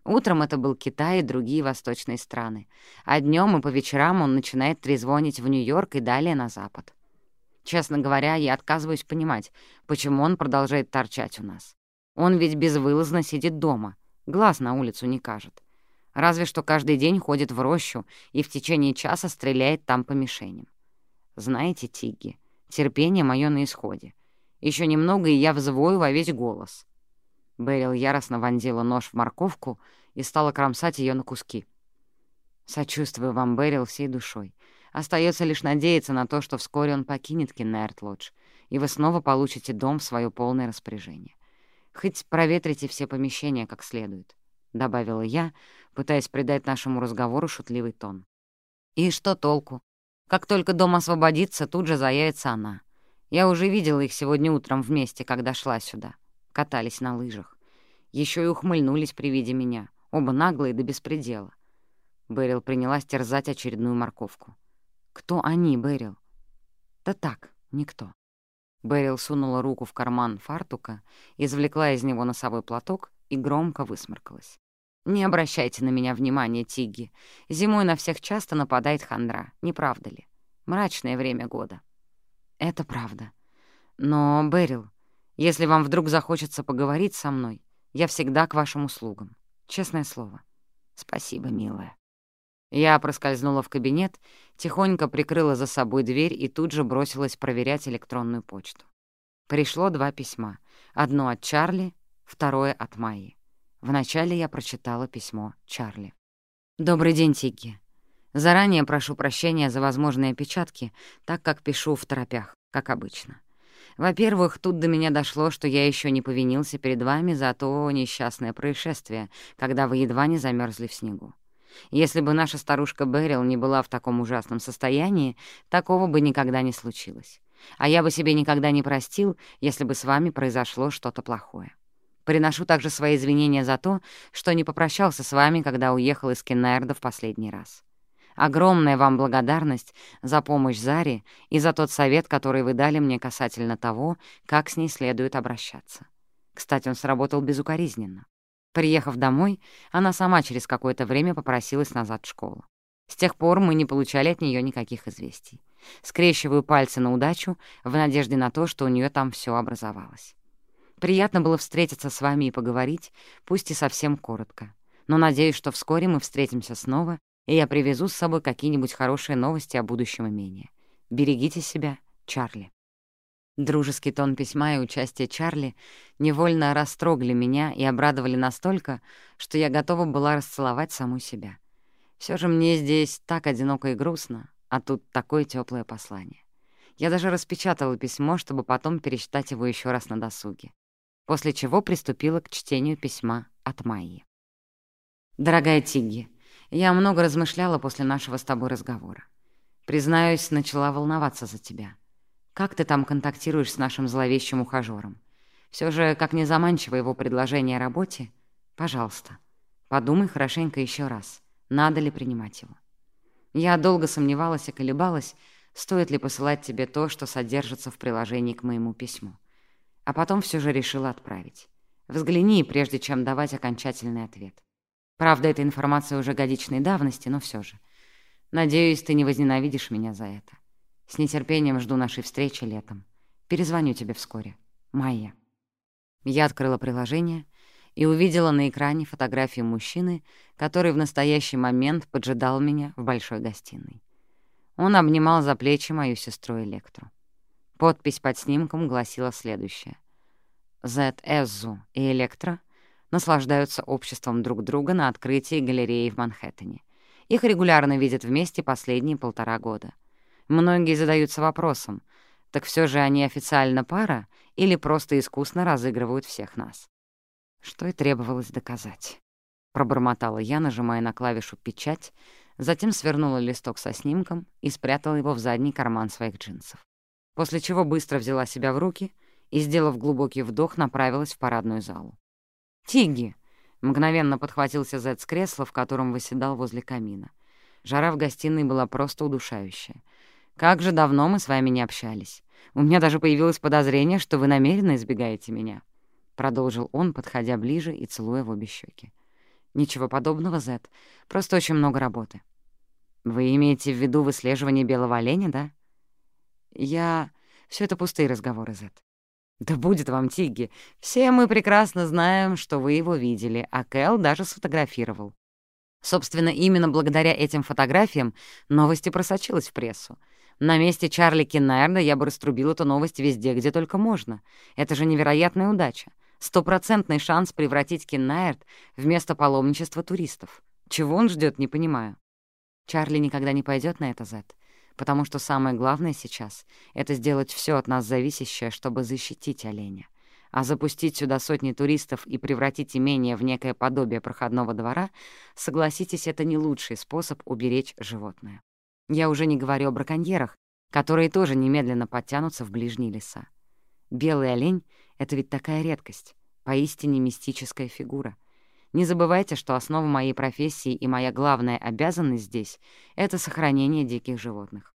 A: Утром это был Китай и другие восточные страны, а днем и по вечерам он начинает трезвонить в Нью-Йорк и далее на запад. Честно говоря, я отказываюсь понимать, почему он продолжает торчать у нас. Он ведь безвылазно сидит дома, глаз на улицу не кажет. Разве что каждый день ходит в рощу и в течение часа стреляет там по мишеням. Знаете, Тигги, терпение мое на исходе. Еще немного, и я взвою во весь голос. Берил яростно вонзила нож в морковку и стала кромсать ее на куски. Сочувствую вам, Берил, всей душой. Остается лишь надеяться на то, что вскоре он покинет Киннерт-Лодж, и вы снова получите дом в свое полное распоряжение. Хоть проветрите все помещения как следует. — добавила я, пытаясь придать нашему разговору шутливый тон. «И что толку? Как только дом освободится, тут же заявится она. Я уже видела их сегодня утром вместе, когда шла сюда. Катались на лыжах. Еще и ухмыльнулись при виде меня, оба наглые до беспредела. Берил принялась терзать очередную морковку. «Кто они, Берил?» «Да так, никто». Берил сунула руку в карман фартука, извлекла из него носовой платок и громко высморкалась. «Не обращайте на меня внимания, Тигги. Зимой на всех часто нападает хандра, не правда ли? Мрачное время года». «Это правда. Но, Берил, если вам вдруг захочется поговорить со мной, я всегда к вашим услугам. Честное слово. Спасибо, милая». Я проскользнула в кабинет, тихонько прикрыла за собой дверь и тут же бросилась проверять электронную почту. Пришло два письма. Одно от Чарли, второе от Майи. Вначале я прочитала письмо Чарли. «Добрый день, Тигги. Заранее прошу прощения за возможные опечатки, так как пишу в торопях, как обычно. Во-первых, тут до меня дошло, что я еще не повинился перед вами за то несчастное происшествие, когда вы едва не замерзли в снегу. Если бы наша старушка Берил не была в таком ужасном состоянии, такого бы никогда не случилось. А я бы себе никогда не простил, если бы с вами произошло что-то плохое. Приношу также свои извинения за то, что не попрощался с вами, когда уехал из Кеннерда в последний раз. Огромная вам благодарность за помощь Заре и за тот совет, который вы дали мне касательно того, как с ней следует обращаться. Кстати, он сработал безукоризненно. Приехав домой, она сама через какое-то время попросилась назад в школу. С тех пор мы не получали от нее никаких известий. Скрещиваю пальцы на удачу в надежде на то, что у нее там все образовалось. Приятно было встретиться с вами и поговорить, пусть и совсем коротко. Но надеюсь, что вскоре мы встретимся снова, и я привезу с собой какие-нибудь хорошие новости о будущем имении. Берегите себя, Чарли. Дружеский тон письма и участие Чарли невольно растрогли меня и обрадовали настолько, что я готова была расцеловать саму себя. Все же мне здесь так одиноко и грустно, а тут такое теплое послание. Я даже распечатала письмо, чтобы потом перечитать его еще раз на досуге после чего приступила к чтению письма от Майи. «Дорогая Тигги, я много размышляла после нашего с тобой разговора. Признаюсь, начала волноваться за тебя. Как ты там контактируешь с нашим зловещим ухажёром? Все же, как не заманчиво его предложение о работе, пожалуйста, подумай хорошенько еще раз, надо ли принимать его. Я долго сомневалась и колебалась, стоит ли посылать тебе то, что содержится в приложении к моему письму а потом все же решила отправить. Взгляни, прежде чем давать окончательный ответ. Правда, эта информация уже годичной давности, но все же. Надеюсь, ты не возненавидишь меня за это. С нетерпением жду нашей встречи летом. Перезвоню тебе вскоре. Майя. Я открыла приложение и увидела на экране фотографию мужчины, который в настоящий момент поджидал меня в большой гостиной. Он обнимал за плечи мою сестру Электру. Подпись под снимком гласила следующее. «Зет Эззу и Электро наслаждаются обществом друг друга на открытии галереи в Манхэттене Их регулярно видят вместе последние полтора года. Многие задаются вопросом, так все же они официально пара или просто искусно разыгрывают всех нас? Что и требовалось доказать. Пробормотала я, нажимая на клавишу «Печать», затем свернула листок со снимком и спрятала его в задний карман своих джинсов. После чего быстро взяла себя в руки и, сделав глубокий вдох, направилась в парадную залу. «Тигги!» — мгновенно подхватился Зед с кресла, в котором восседал возле камина. Жара в гостиной была просто удушающая. «Как же давно мы с вами не общались. У меня даже появилось подозрение, что вы намеренно избегаете меня», — продолжил он, подходя ближе и целуя в обе щеки. «Ничего подобного, Зет. Просто очень много работы». «Вы имеете в виду выслеживание белого оленя, да?» «Я... Все это пустые разговоры, Зет». «Да будет вам, Тигги. Все мы прекрасно знаем, что вы его видели, а Кэл даже сфотографировал. Собственно, именно благодаря этим фотографиям новости просочилась в прессу. На месте Чарли Киннерда я бы раструбил эту новость везде, где только можно. Это же невероятная удача. Стопроцентный шанс превратить Киннерд в место паломничества туристов. Чего он ждет, не понимаю. Чарли никогда не пойдет на это, Зет, потому что самое главное сейчас — это сделать все от нас зависящее, чтобы защитить оленя. А запустить сюда сотни туристов и превратить имение в некое подобие проходного двора, согласитесь, это не лучший способ уберечь животное. Я уже не говорю о браконьерах, которые тоже немедленно подтянутся в ближние леса. Белый олень — это ведь такая редкость, поистине мистическая фигура. Не забывайте, что основа моей профессии и моя главная обязанность здесь — это сохранение диких животных.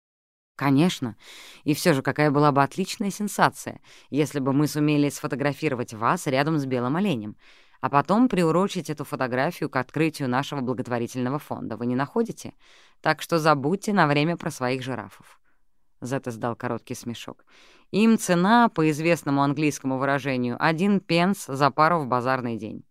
A: Конечно. И все же, какая была бы отличная сенсация, если бы мы сумели сфотографировать вас рядом с белым оленем, а потом приурочить эту фотографию к открытию нашего благотворительного фонда. Вы не находите? Так что забудьте на время про своих жирафов». Зет издал короткий смешок. «Им цена, по известному английскому выражению, один пенс за пару в базарный день.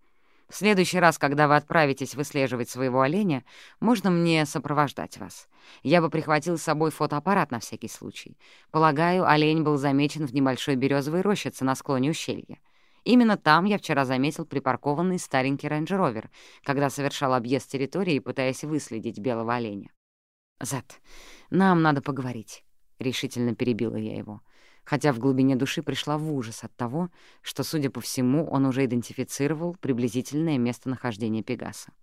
A: В следующий раз, когда вы отправитесь выслеживать своего оленя, можно мне сопровождать вас. Я бы прихватил с собой фотоаппарат на всякий случай. Полагаю, олень был замечен в небольшой березовой рощице на склоне ущелья. Именно там я вчера заметил припаркованный старенький рейндж-ровер, когда совершал объезд территории, пытаясь выследить белого оленя. «Зет, нам надо поговорить», — решительно перебила я его, хотя в глубине души пришла в ужас от того, что, судя по всему, он уже идентифицировал приблизительное местонахождение Пегаса.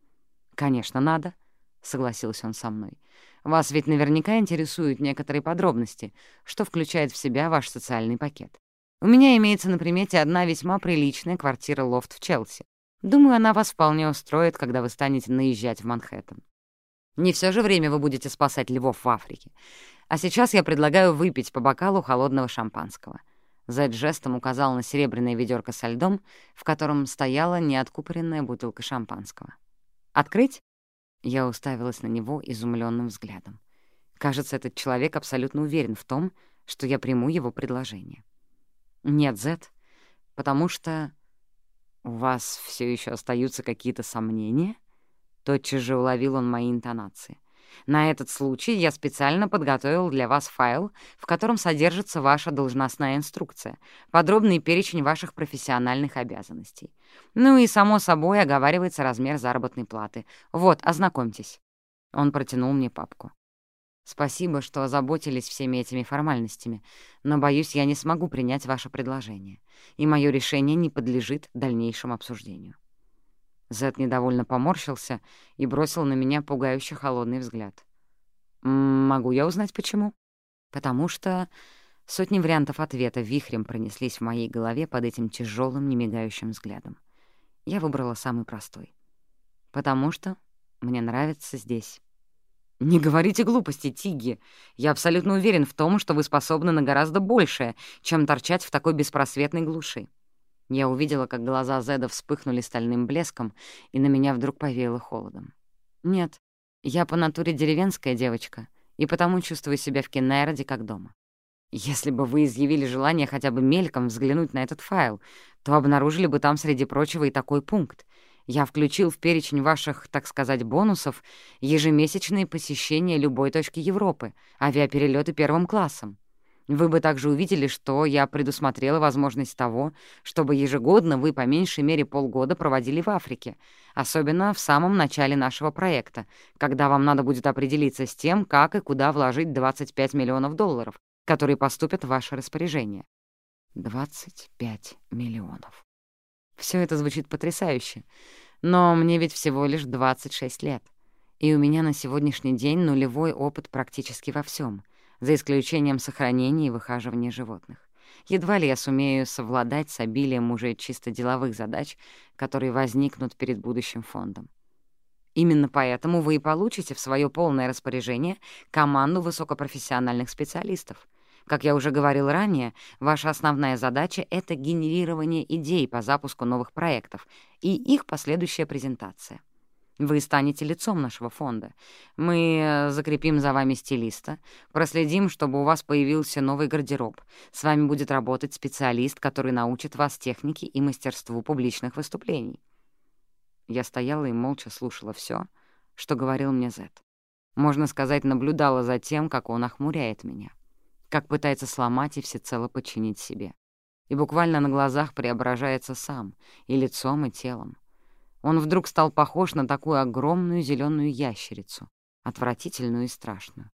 A: «Конечно, надо», — согласился он со мной. «Вас ведь наверняка интересуют некоторые подробности, что включает в себя ваш социальный пакет. У меня имеется на примете одна весьма приличная квартира-лофт в Челси. Думаю, она вас вполне устроит, когда вы станете наезжать в Манхэттен. Не все же время вы будете спасать львов в Африке. А сейчас я предлагаю выпить по бокалу холодного шампанского». Зед жестом указал на серебряное ведерко со льдом, в котором стояла неоткупоренная бутылка шампанского. «Открыть?» Я уставилась на него изумленным взглядом. Кажется, этот человек абсолютно уверен в том, что я приму его предложение. Нет, Зет, потому что... У вас все еще остаются какие-то сомнения? Тотчас же уловил он мои интонации. На этот случай я специально подготовил для вас файл, в котором содержится ваша должностная инструкция, подробный перечень ваших профессиональных обязанностей. Ну и, само собой, оговаривается размер заработной платы. Вот, ознакомьтесь. Он протянул мне папку. Спасибо, что озаботились всеми этими формальностями, но, боюсь, я не смогу принять ваше предложение, и мое решение не подлежит дальнейшему обсуждению». Зет недовольно поморщился и бросил на меня пугающе холодный взгляд. «Могу я узнать, почему?» «Потому что...» Сотни вариантов ответа вихрем пронеслись в моей голове под этим тяжелым, немигающим взглядом. Я выбрала самый простой. «Потому что мне нравится здесь». «Не говорите глупости, Тигги. Я абсолютно уверен в том, что вы способны на гораздо большее, чем торчать в такой беспросветной глуши». Я увидела, как глаза Зеда вспыхнули стальным блеском, и на меня вдруг повеяло холодом. «Нет, я по натуре деревенская девочка, и потому чувствую себя в Кеннероде как дома. Если бы вы изъявили желание хотя бы мельком взглянуть на этот файл, то обнаружили бы там, среди прочего, и такой пункт. Я включил в перечень ваших, так сказать, бонусов ежемесячные посещения любой точки Европы, авиаперелеты первым классом. Вы бы также увидели, что я предусмотрела возможность того, чтобы ежегодно вы по меньшей мере полгода проводили в Африке, особенно в самом начале нашего проекта, когда вам надо будет определиться с тем, как и куда вложить 25 миллионов долларов, которые поступят в ваше распоряжение. 25 миллионов. Все это звучит потрясающе, но мне ведь всего лишь 26 лет, и у меня на сегодняшний день нулевой опыт практически во всем за исключением сохранения и выхаживания животных. Едва ли я сумею совладать с обилием уже чисто деловых задач, которые возникнут перед будущим фондом. Именно поэтому вы и получите в свое полное распоряжение команду высокопрофессиональных специалистов. Как я уже говорил ранее, ваша основная задача — это генерирование идей по запуску новых проектов и их последующая презентация. Вы станете лицом нашего фонда. Мы э, закрепим за вами стилиста, проследим, чтобы у вас появился новый гардероб. С вами будет работать специалист, который научит вас технике и мастерству публичных выступлений». Я стояла и молча слушала все, что говорил мне Зет. Можно сказать, наблюдала за тем, как он охмуряет меня, как пытается сломать и всецело подчинить себе. И буквально на глазах преображается сам, и лицом, и телом. Он вдруг стал похож на такую огромную зеленую ящерицу, отвратительную и страшную.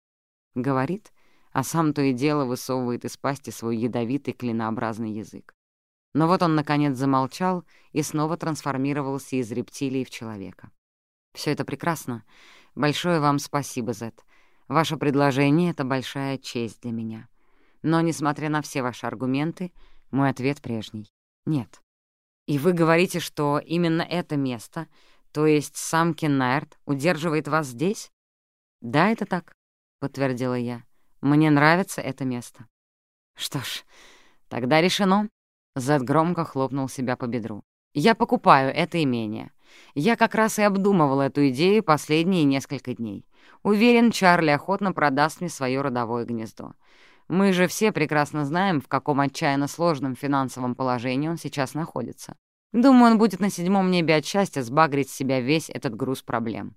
A: Говорит, а сам то и дело высовывает из пасти свой ядовитый клинообразный язык. Но вот он, наконец, замолчал и снова трансформировался из рептилии в человека. Все это прекрасно. Большое вам спасибо, Зет. Ваше предложение — это большая честь для меня. Но, несмотря на все ваши аргументы, мой ответ прежний — нет. И вы говорите, что именно это место, то есть сам Кеннайрт, удерживает вас здесь? Да, это так, — подтвердила я. Мне нравится это место. Что ж, тогда решено. Зед громко хлопнул себя по бедру. Я покупаю это имение. Я как раз и обдумывал эту идею последние несколько дней. Уверен, Чарли охотно продаст мне свое родовое гнездо. Мы же все прекрасно знаем, в каком отчаянно сложном финансовом положении он сейчас находится. Думаю, он будет на седьмом небе от счастья сбагрить с себя весь этот груз проблем.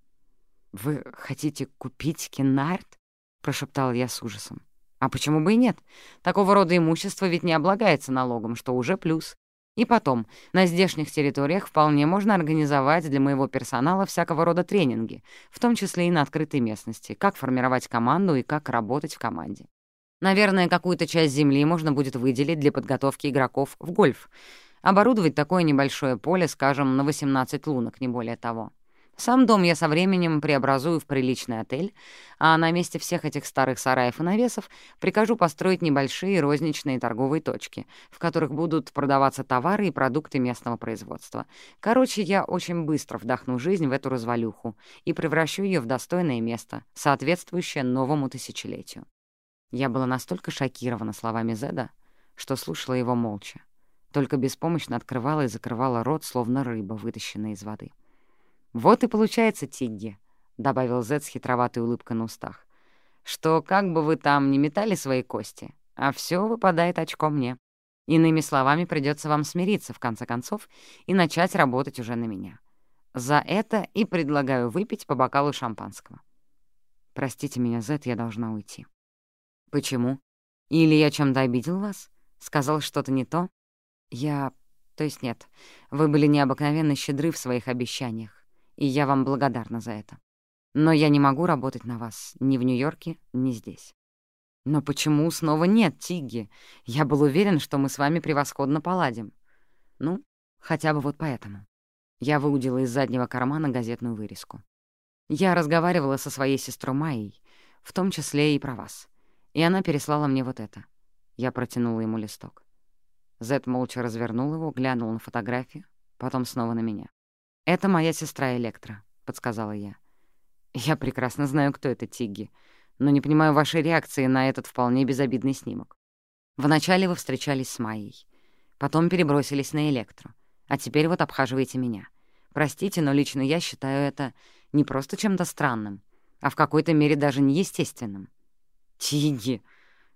A: «Вы хотите купить Кеннард?» — прошептал я с ужасом. «А почему бы и нет? Такого рода имущество ведь не облагается налогом, что уже плюс. И потом, на здешних территориях вполне можно организовать для моего персонала всякого рода тренинги, в том числе и на открытой местности, как формировать команду и как работать в команде. Наверное, какую-то часть земли можно будет выделить для подготовки игроков в гольф. Оборудовать такое небольшое поле, скажем, на 18 лунок, не более того. Сам дом я со временем преобразую в приличный отель, а на месте всех этих старых сараев и навесов прикажу построить небольшие розничные торговые точки, в которых будут продаваться товары и продукты местного производства. Короче, я очень быстро вдохну жизнь в эту развалюху и превращу ее в достойное место, соответствующее новому тысячелетию. Я была настолько шокирована словами Зеда, что слушала его молча, только беспомощно открывала и закрывала рот, словно рыба, вытащенная из воды. «Вот и получается, Тигги», — добавил Зед с хитроватой улыбкой на устах, «что как бы вы там ни метали свои кости, а все выпадает очко мне. Иными словами, придется вам смириться, в конце концов, и начать работать уже на меня. За это и предлагаю выпить по бокалу шампанского». «Простите меня, Зед, я должна уйти». «Почему? Или я чем-то обидел вас? Сказал что-то не то?» «Я... То есть нет, вы были необыкновенно щедры в своих обещаниях, и я вам благодарна за это. Но я не могу работать на вас ни в Нью-Йорке, ни здесь». «Но почему снова нет, Тигги? Я был уверен, что мы с вами превосходно поладим». «Ну, хотя бы вот поэтому». Я выудила из заднего кармана газетную вырезку. Я разговаривала со своей сестрой Майей, в том числе и про вас. И она переслала мне вот это. Я протянула ему листок. Зет молча развернул его, глянул на фотографию, потом снова на меня. «Это моя сестра Электра», — подсказала я. «Я прекрасно знаю, кто это Тигги, но не понимаю вашей реакции на этот вполне безобидный снимок. Вначале вы встречались с Майей, потом перебросились на Электру, а теперь вот обхаживаете меня. Простите, но лично я считаю это не просто чем-то странным, а в какой-то мере даже неестественным. Тиги!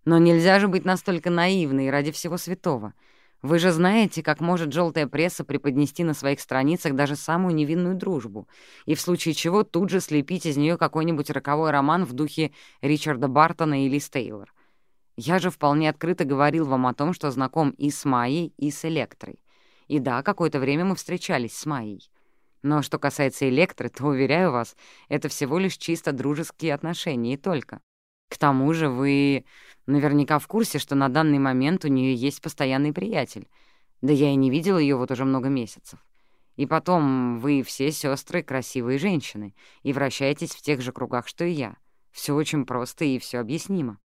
A: Но нельзя же быть настолько наивной ради всего святого. Вы же знаете, как может желтая пресса преподнести на своих страницах даже самую невинную дружбу, и в случае чего тут же слепить из нее какой-нибудь роковой роман в духе Ричарда Бартона или Стейлор. Я же вполне открыто говорил вам о том, что знаком и с Майей, и с Электрой. И да, какое-то время мы встречались с Майей. Но что касается Электры, то, уверяю вас, это всего лишь чисто дружеские отношения и только. К тому же вы наверняка в курсе, что на данный момент у нее есть постоянный приятель. Да я и не видел ее вот уже много месяцев. И потом, вы все сестры красивые женщины и вращаетесь в тех же кругах, что и я. Все очень просто и все объяснимо.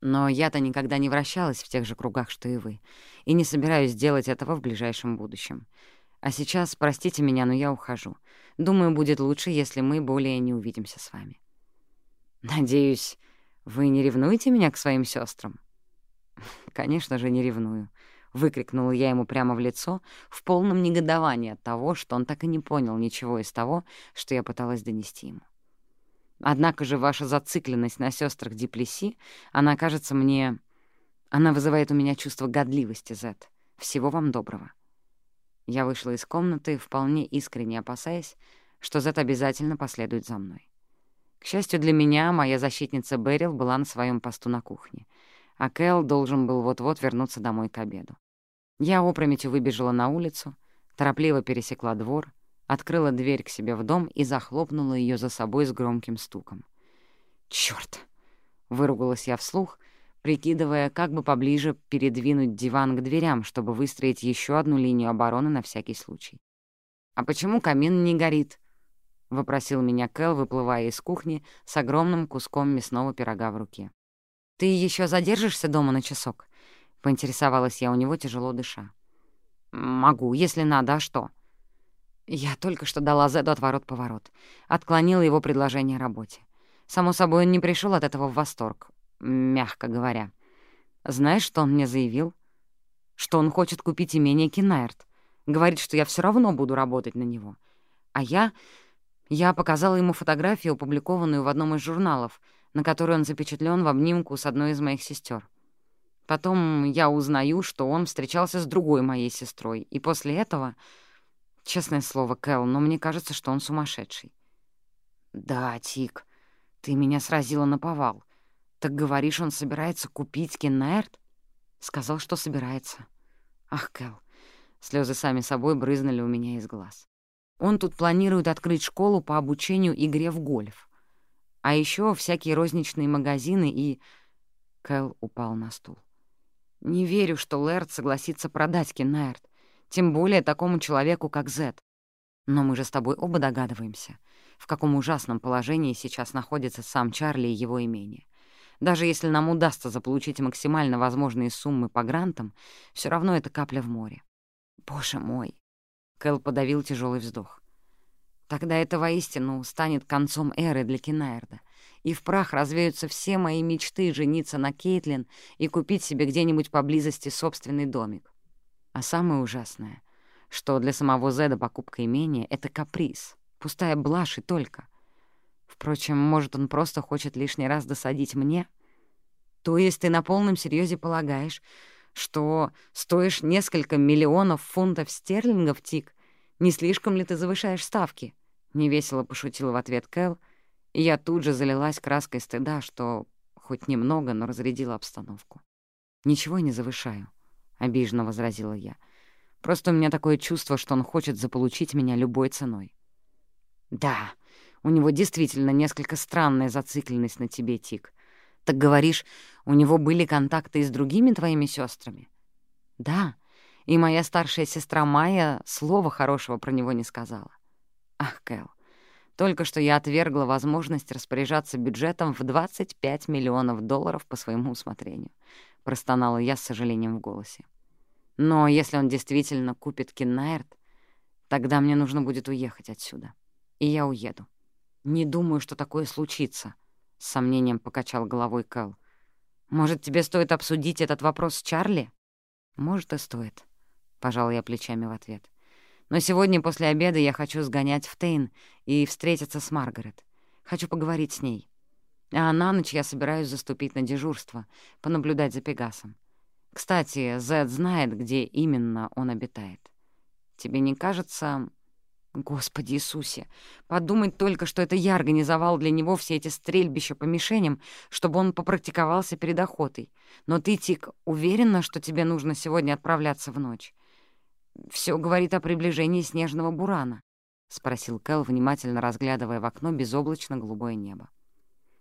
A: Но я-то никогда не вращалась в тех же кругах, что и вы, и не собираюсь делать этого в ближайшем будущем. А сейчас, простите меня, но я ухожу. Думаю, будет лучше, если мы более не увидимся с вами. Надеюсь, вы не ревнуете меня к своим сестрам? Конечно же, не ревную. — выкрикнула я ему прямо в лицо, в полном негодовании от того, что он так и не понял ничего из того, что я пыталась донести ему. Однако же ваша зацикленность на сестрах Диплеси, она кажется мне... Она вызывает у меня чувство годливости, Зет. Всего вам доброго. Я вышла из комнаты, вполне искренне опасаясь, что Зет обязательно последует за мной. К счастью для меня, моя защитница Берил была на своем посту на кухне, а Кэл должен был вот-вот вернуться домой к обеду. Я опрометью выбежала на улицу, торопливо пересекла двор, открыла дверь к себе в дом и захлопнула ее за собой с громким стуком. «Чёрт!» — выругалась я вслух, прикидывая, как бы поближе передвинуть диван к дверям, чтобы выстроить еще одну линию обороны на всякий случай. «А почему камин не горит?» — вопросил меня Кэл, выплывая из кухни с огромным куском мясного пирога в руке. «Ты еще задержишься дома на часок?» — поинтересовалась я у него, тяжело дыша. «Могу, если надо, а что?» Я только что дала Зеду отворот-поворот. Отклонила его предложение работе. Само собой, он не пришел от этого в восторг, мягко говоря. Знаешь, что он мне заявил? Что он хочет купить имение Кинаерт. Говорит, что я все равно буду работать на него. А я... Я показала ему фотографию, опубликованную в одном из журналов, на которой он запечатлен в обнимку с одной из моих сестер. Потом я узнаю, что он встречался с другой моей сестрой, и после этого... Честное слово, Кэл, но мне кажется, что он сумасшедший. «Да, Тик, ты меня сразила на повал. Так говоришь, он собирается купить Кеннаэрт?» Сказал, что собирается. Ах, Кэл, слезы сами собой брызнули у меня из глаз. Он тут планирует открыть школу по обучению игре в гольф. А еще всякие розничные магазины и... Кэл упал на стул. Не верю, что Лэрд согласится продать Кеннаерт, тем более такому человеку, как Зет. Но мы же с тобой оба догадываемся, в каком ужасном положении сейчас находится сам Чарли и его имение. Даже если нам удастся заполучить максимально возможные суммы по грантам, все равно это капля в море. Боже мой! Кэл подавил тяжелый вздох. Тогда это воистину станет концом эры для Кинаерда — и в прах развеются все мои мечты жениться на Кейтлин и купить себе где-нибудь поблизости собственный домик. А самое ужасное, что для самого Зеда покупка имения — это каприз, пустая блажь и только. Впрочем, может, он просто хочет лишний раз досадить мне? То есть ты на полном серьезе полагаешь, что стоишь несколько миллионов фунтов стерлингов, Тик? Не слишком ли ты завышаешь ставки?» — невесело пошутила в ответ Кэл — и я тут же залилась краской стыда, что хоть немного, но разрядила обстановку. «Ничего не завышаю», — обиженно возразила я. «Просто у меня такое чувство, что он хочет заполучить меня любой ценой». «Да, у него действительно несколько странная зацикленность на тебе, Тик. Так говоришь, у него были контакты и с другими твоими сестрами? «Да, и моя старшая сестра Майя слова хорошего про него не сказала». «Ах, Кэл, только что я отвергла возможность распоряжаться бюджетом в 25 миллионов долларов по своему усмотрению. Простонала я с сожалением в голосе. Но если он действительно купит Киннаерт, тогда мне нужно будет уехать отсюда. И я уеду. Не думаю, что такое случится, — с сомнением покачал головой Кэл. Может, тебе стоит обсудить этот вопрос с Чарли? Может, и стоит, — пожал я плечами в ответ. Но сегодня после обеда я хочу сгонять в Тейн и встретиться с Маргарет. Хочу поговорить с ней. А на ночь я собираюсь заступить на дежурство, понаблюдать за Пегасом. Кстати, Зед знает, где именно он обитает. Тебе не кажется... Господи Иисусе, подумать только, что это я организовал для него все эти стрельбища по мишеням, чтобы он попрактиковался перед охотой. Но ты, Тик, уверена, что тебе нужно сегодня отправляться в ночь? Все говорит о приближении снежного бурана, — спросил Кэл, внимательно разглядывая в окно безоблачно-голубое небо.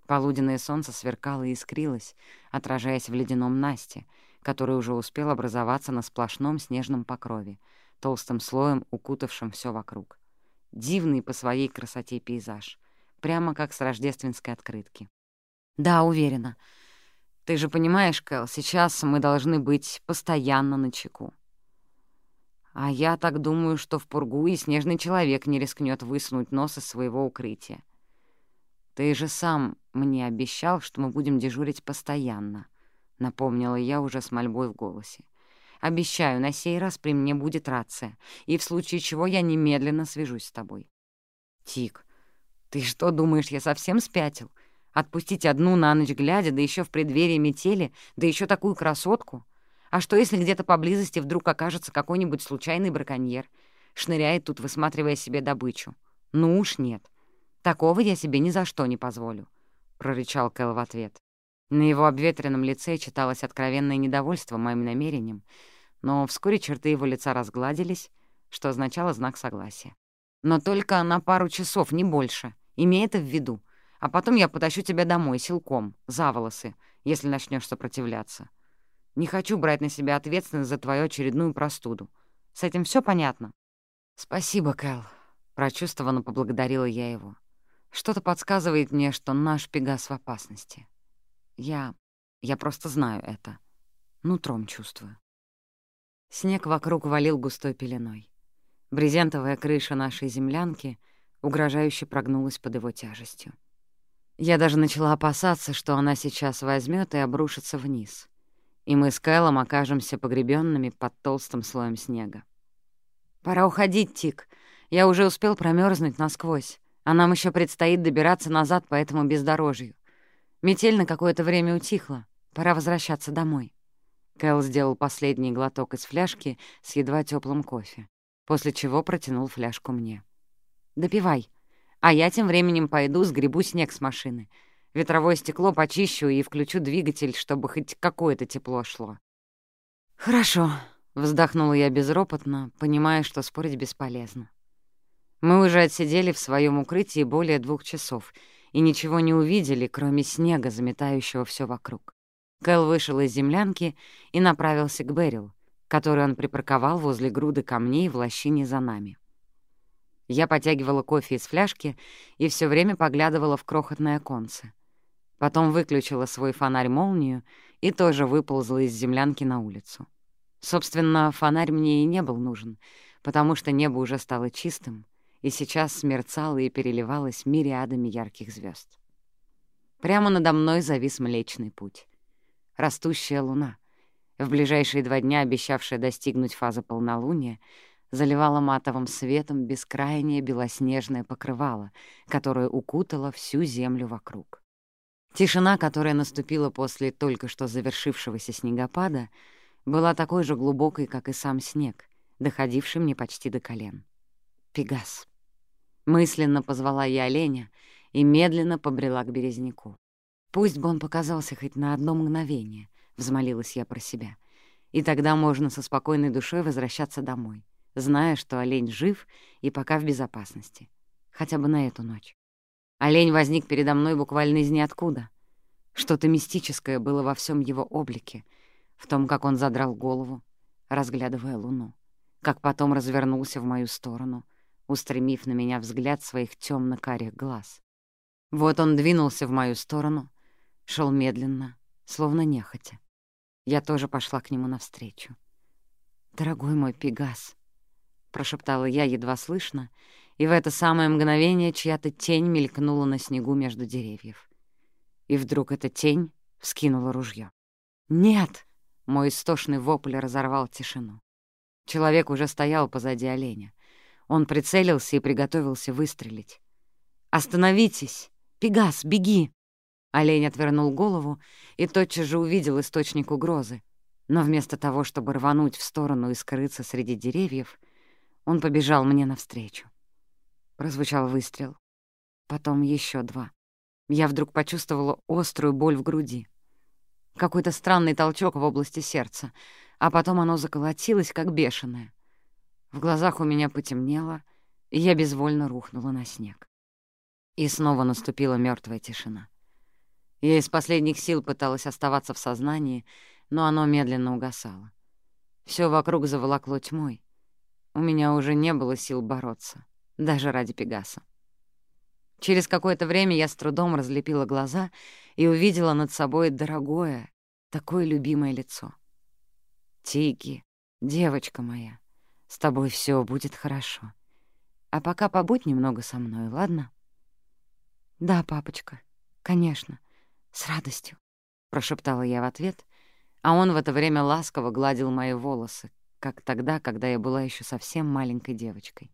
A: Полуденное солнце сверкало и искрилось, отражаясь в ледяном Насте, который уже успел образоваться на сплошном снежном покрове, толстым слоем укутавшим все вокруг. Дивный по своей красоте пейзаж, прямо как с рождественской открытки. «Да, уверена. Ты же понимаешь, Кэл, сейчас мы должны быть постоянно на чеку. А я так думаю, что в пургу и снежный человек не рискнет высунуть нос из своего укрытия. Ты же сам мне обещал, что мы будем дежурить постоянно», — напомнила я уже с мольбой в голосе. Обещаю, на сей раз при мне будет рация, и в случае чего я немедленно свяжусь с тобой. Тик, ты что думаешь, я совсем спятил? Отпустить одну на ночь глядя, да еще в преддверии метели, да еще такую красотку? А что, если где-то поблизости вдруг окажется какой-нибудь случайный браконьер, шныряет тут, высматривая себе добычу? Ну уж нет. Такого я себе ни за что не позволю, — прорычал Кэл в ответ. На его обветренном лице читалось откровенное недовольство моим намерением, но вскоре черты его лица разгладились, что означало знак согласия. «Но только на пару часов, не больше. Имей это в виду. А потом я потащу тебя домой силком, за волосы, если начнешь сопротивляться. Не хочу брать на себя ответственность за твою очередную простуду. С этим все понятно?» «Спасибо, Кэл», — прочувствованно поблагодарила я его. «Что-то подсказывает мне, что наш Пегас в опасности». Я... я просто знаю это. Нутром чувствую. Снег вокруг валил густой пеленой. Брезентовая крыша нашей землянки угрожающе прогнулась под его тяжестью. Я даже начала опасаться, что она сейчас возьмет и обрушится вниз, и мы с Кайлом окажемся погребенными под толстым слоем снега. «Пора уходить, Тик. Я уже успел промерзнуть насквозь, а нам еще предстоит добираться назад по этому бездорожью. Метель на какое-то время утихла. Пора возвращаться домой. Кэл сделал последний глоток из фляжки с едва теплым кофе, после чего протянул фляжку мне. «Допивай, а я тем временем пойду сгребу снег с машины. Ветровое стекло почищу и включу двигатель, чтобы хоть какое-то тепло шло». «Хорошо», — вздохнула я безропотно, понимая, что спорить бесполезно. Мы уже отсидели в своем укрытии более двух часов — и ничего не увидели, кроме снега, заметающего все вокруг. Кэл вышел из землянки и направился к Берил, который он припарковал возле груды камней в лощине за нами. Я потягивала кофе из фляжки и все время поглядывала в крохотное оконце. Потом выключила свой фонарь-молнию и тоже выползла из землянки на улицу. Собственно, фонарь мне и не был нужен, потому что небо уже стало чистым, и сейчас смерцало и переливалось мириадами ярких звезд. Прямо надо мной завис Млечный Путь. Растущая луна, в ближайшие два дня обещавшая достигнуть фазы полнолуния, заливала матовым светом бескрайнее белоснежное покрывало, которое укутало всю землю вокруг. Тишина, которая наступила после только что завершившегося снегопада, была такой же глубокой, как и сам снег, доходивший мне почти до колен. Пегас. Мысленно позвала я оленя и медленно побрела к березняку. «Пусть бы он показался хоть на одно мгновение», — взмолилась я про себя. «И тогда можно со спокойной душой возвращаться домой, зная, что олень жив и пока в безопасности. Хотя бы на эту ночь». Олень возник передо мной буквально из ниоткуда. Что-то мистическое было во всем его облике, в том, как он задрал голову, разглядывая луну, как потом развернулся в мою сторону, устремив на меня взгляд своих темно карих глаз. Вот он двинулся в мою сторону, шел медленно, словно нехотя. Я тоже пошла к нему навстречу. «Дорогой мой Пегас», — прошептала я едва слышно, и в это самое мгновение чья-то тень мелькнула на снегу между деревьев. И вдруг эта тень вскинула ружье. «Нет!» — мой истошный вопль разорвал тишину. Человек уже стоял позади оленя. Он прицелился и приготовился выстрелить. «Остановитесь! Пегас, беги!» Олень отвернул голову и тотчас же увидел источник угрозы. Но вместо того, чтобы рвануть в сторону и скрыться среди деревьев, он побежал мне навстречу. прозвучал выстрел. Потом еще два. Я вдруг почувствовала острую боль в груди. Какой-то странный толчок в области сердца, а потом оно заколотилось, как бешеное. В глазах у меня потемнело, и я безвольно рухнула на снег. И снова наступила мертвая тишина. Я из последних сил пыталась оставаться в сознании, но оно медленно угасало. Все вокруг заволокло тьмой. У меня уже не было сил бороться, даже ради Пегаса. Через какое-то время я с трудом разлепила глаза и увидела над собой дорогое, такое любимое лицо. «Тики, девочка моя, с тобой все будет хорошо. А пока побудь немного со мной, ладно?» «Да, папочка, конечно, с радостью», — прошептала я в ответ, а он в это время ласково гладил мои волосы, как тогда, когда я была еще совсем маленькой девочкой.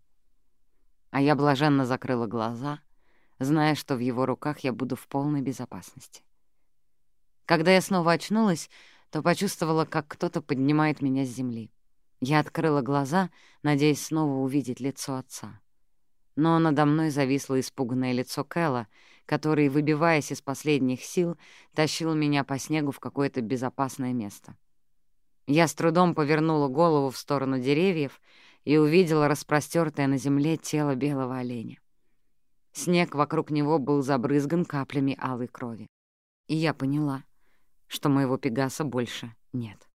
A: А я блаженно закрыла глаза — зная, что в его руках я буду в полной безопасности. Когда я снова очнулась, то почувствовала, как кто-то поднимает меня с земли. Я открыла глаза, надеясь снова увидеть лицо отца. Но надо мной зависло испуганное лицо Кэлла, который, выбиваясь из последних сил, тащил меня по снегу в какое-то безопасное место. Я с трудом повернула голову в сторону деревьев и увидела распростёртое на земле тело белого оленя. Снег вокруг него был забрызган каплями алой крови. И я поняла, что моего Пегаса больше нет.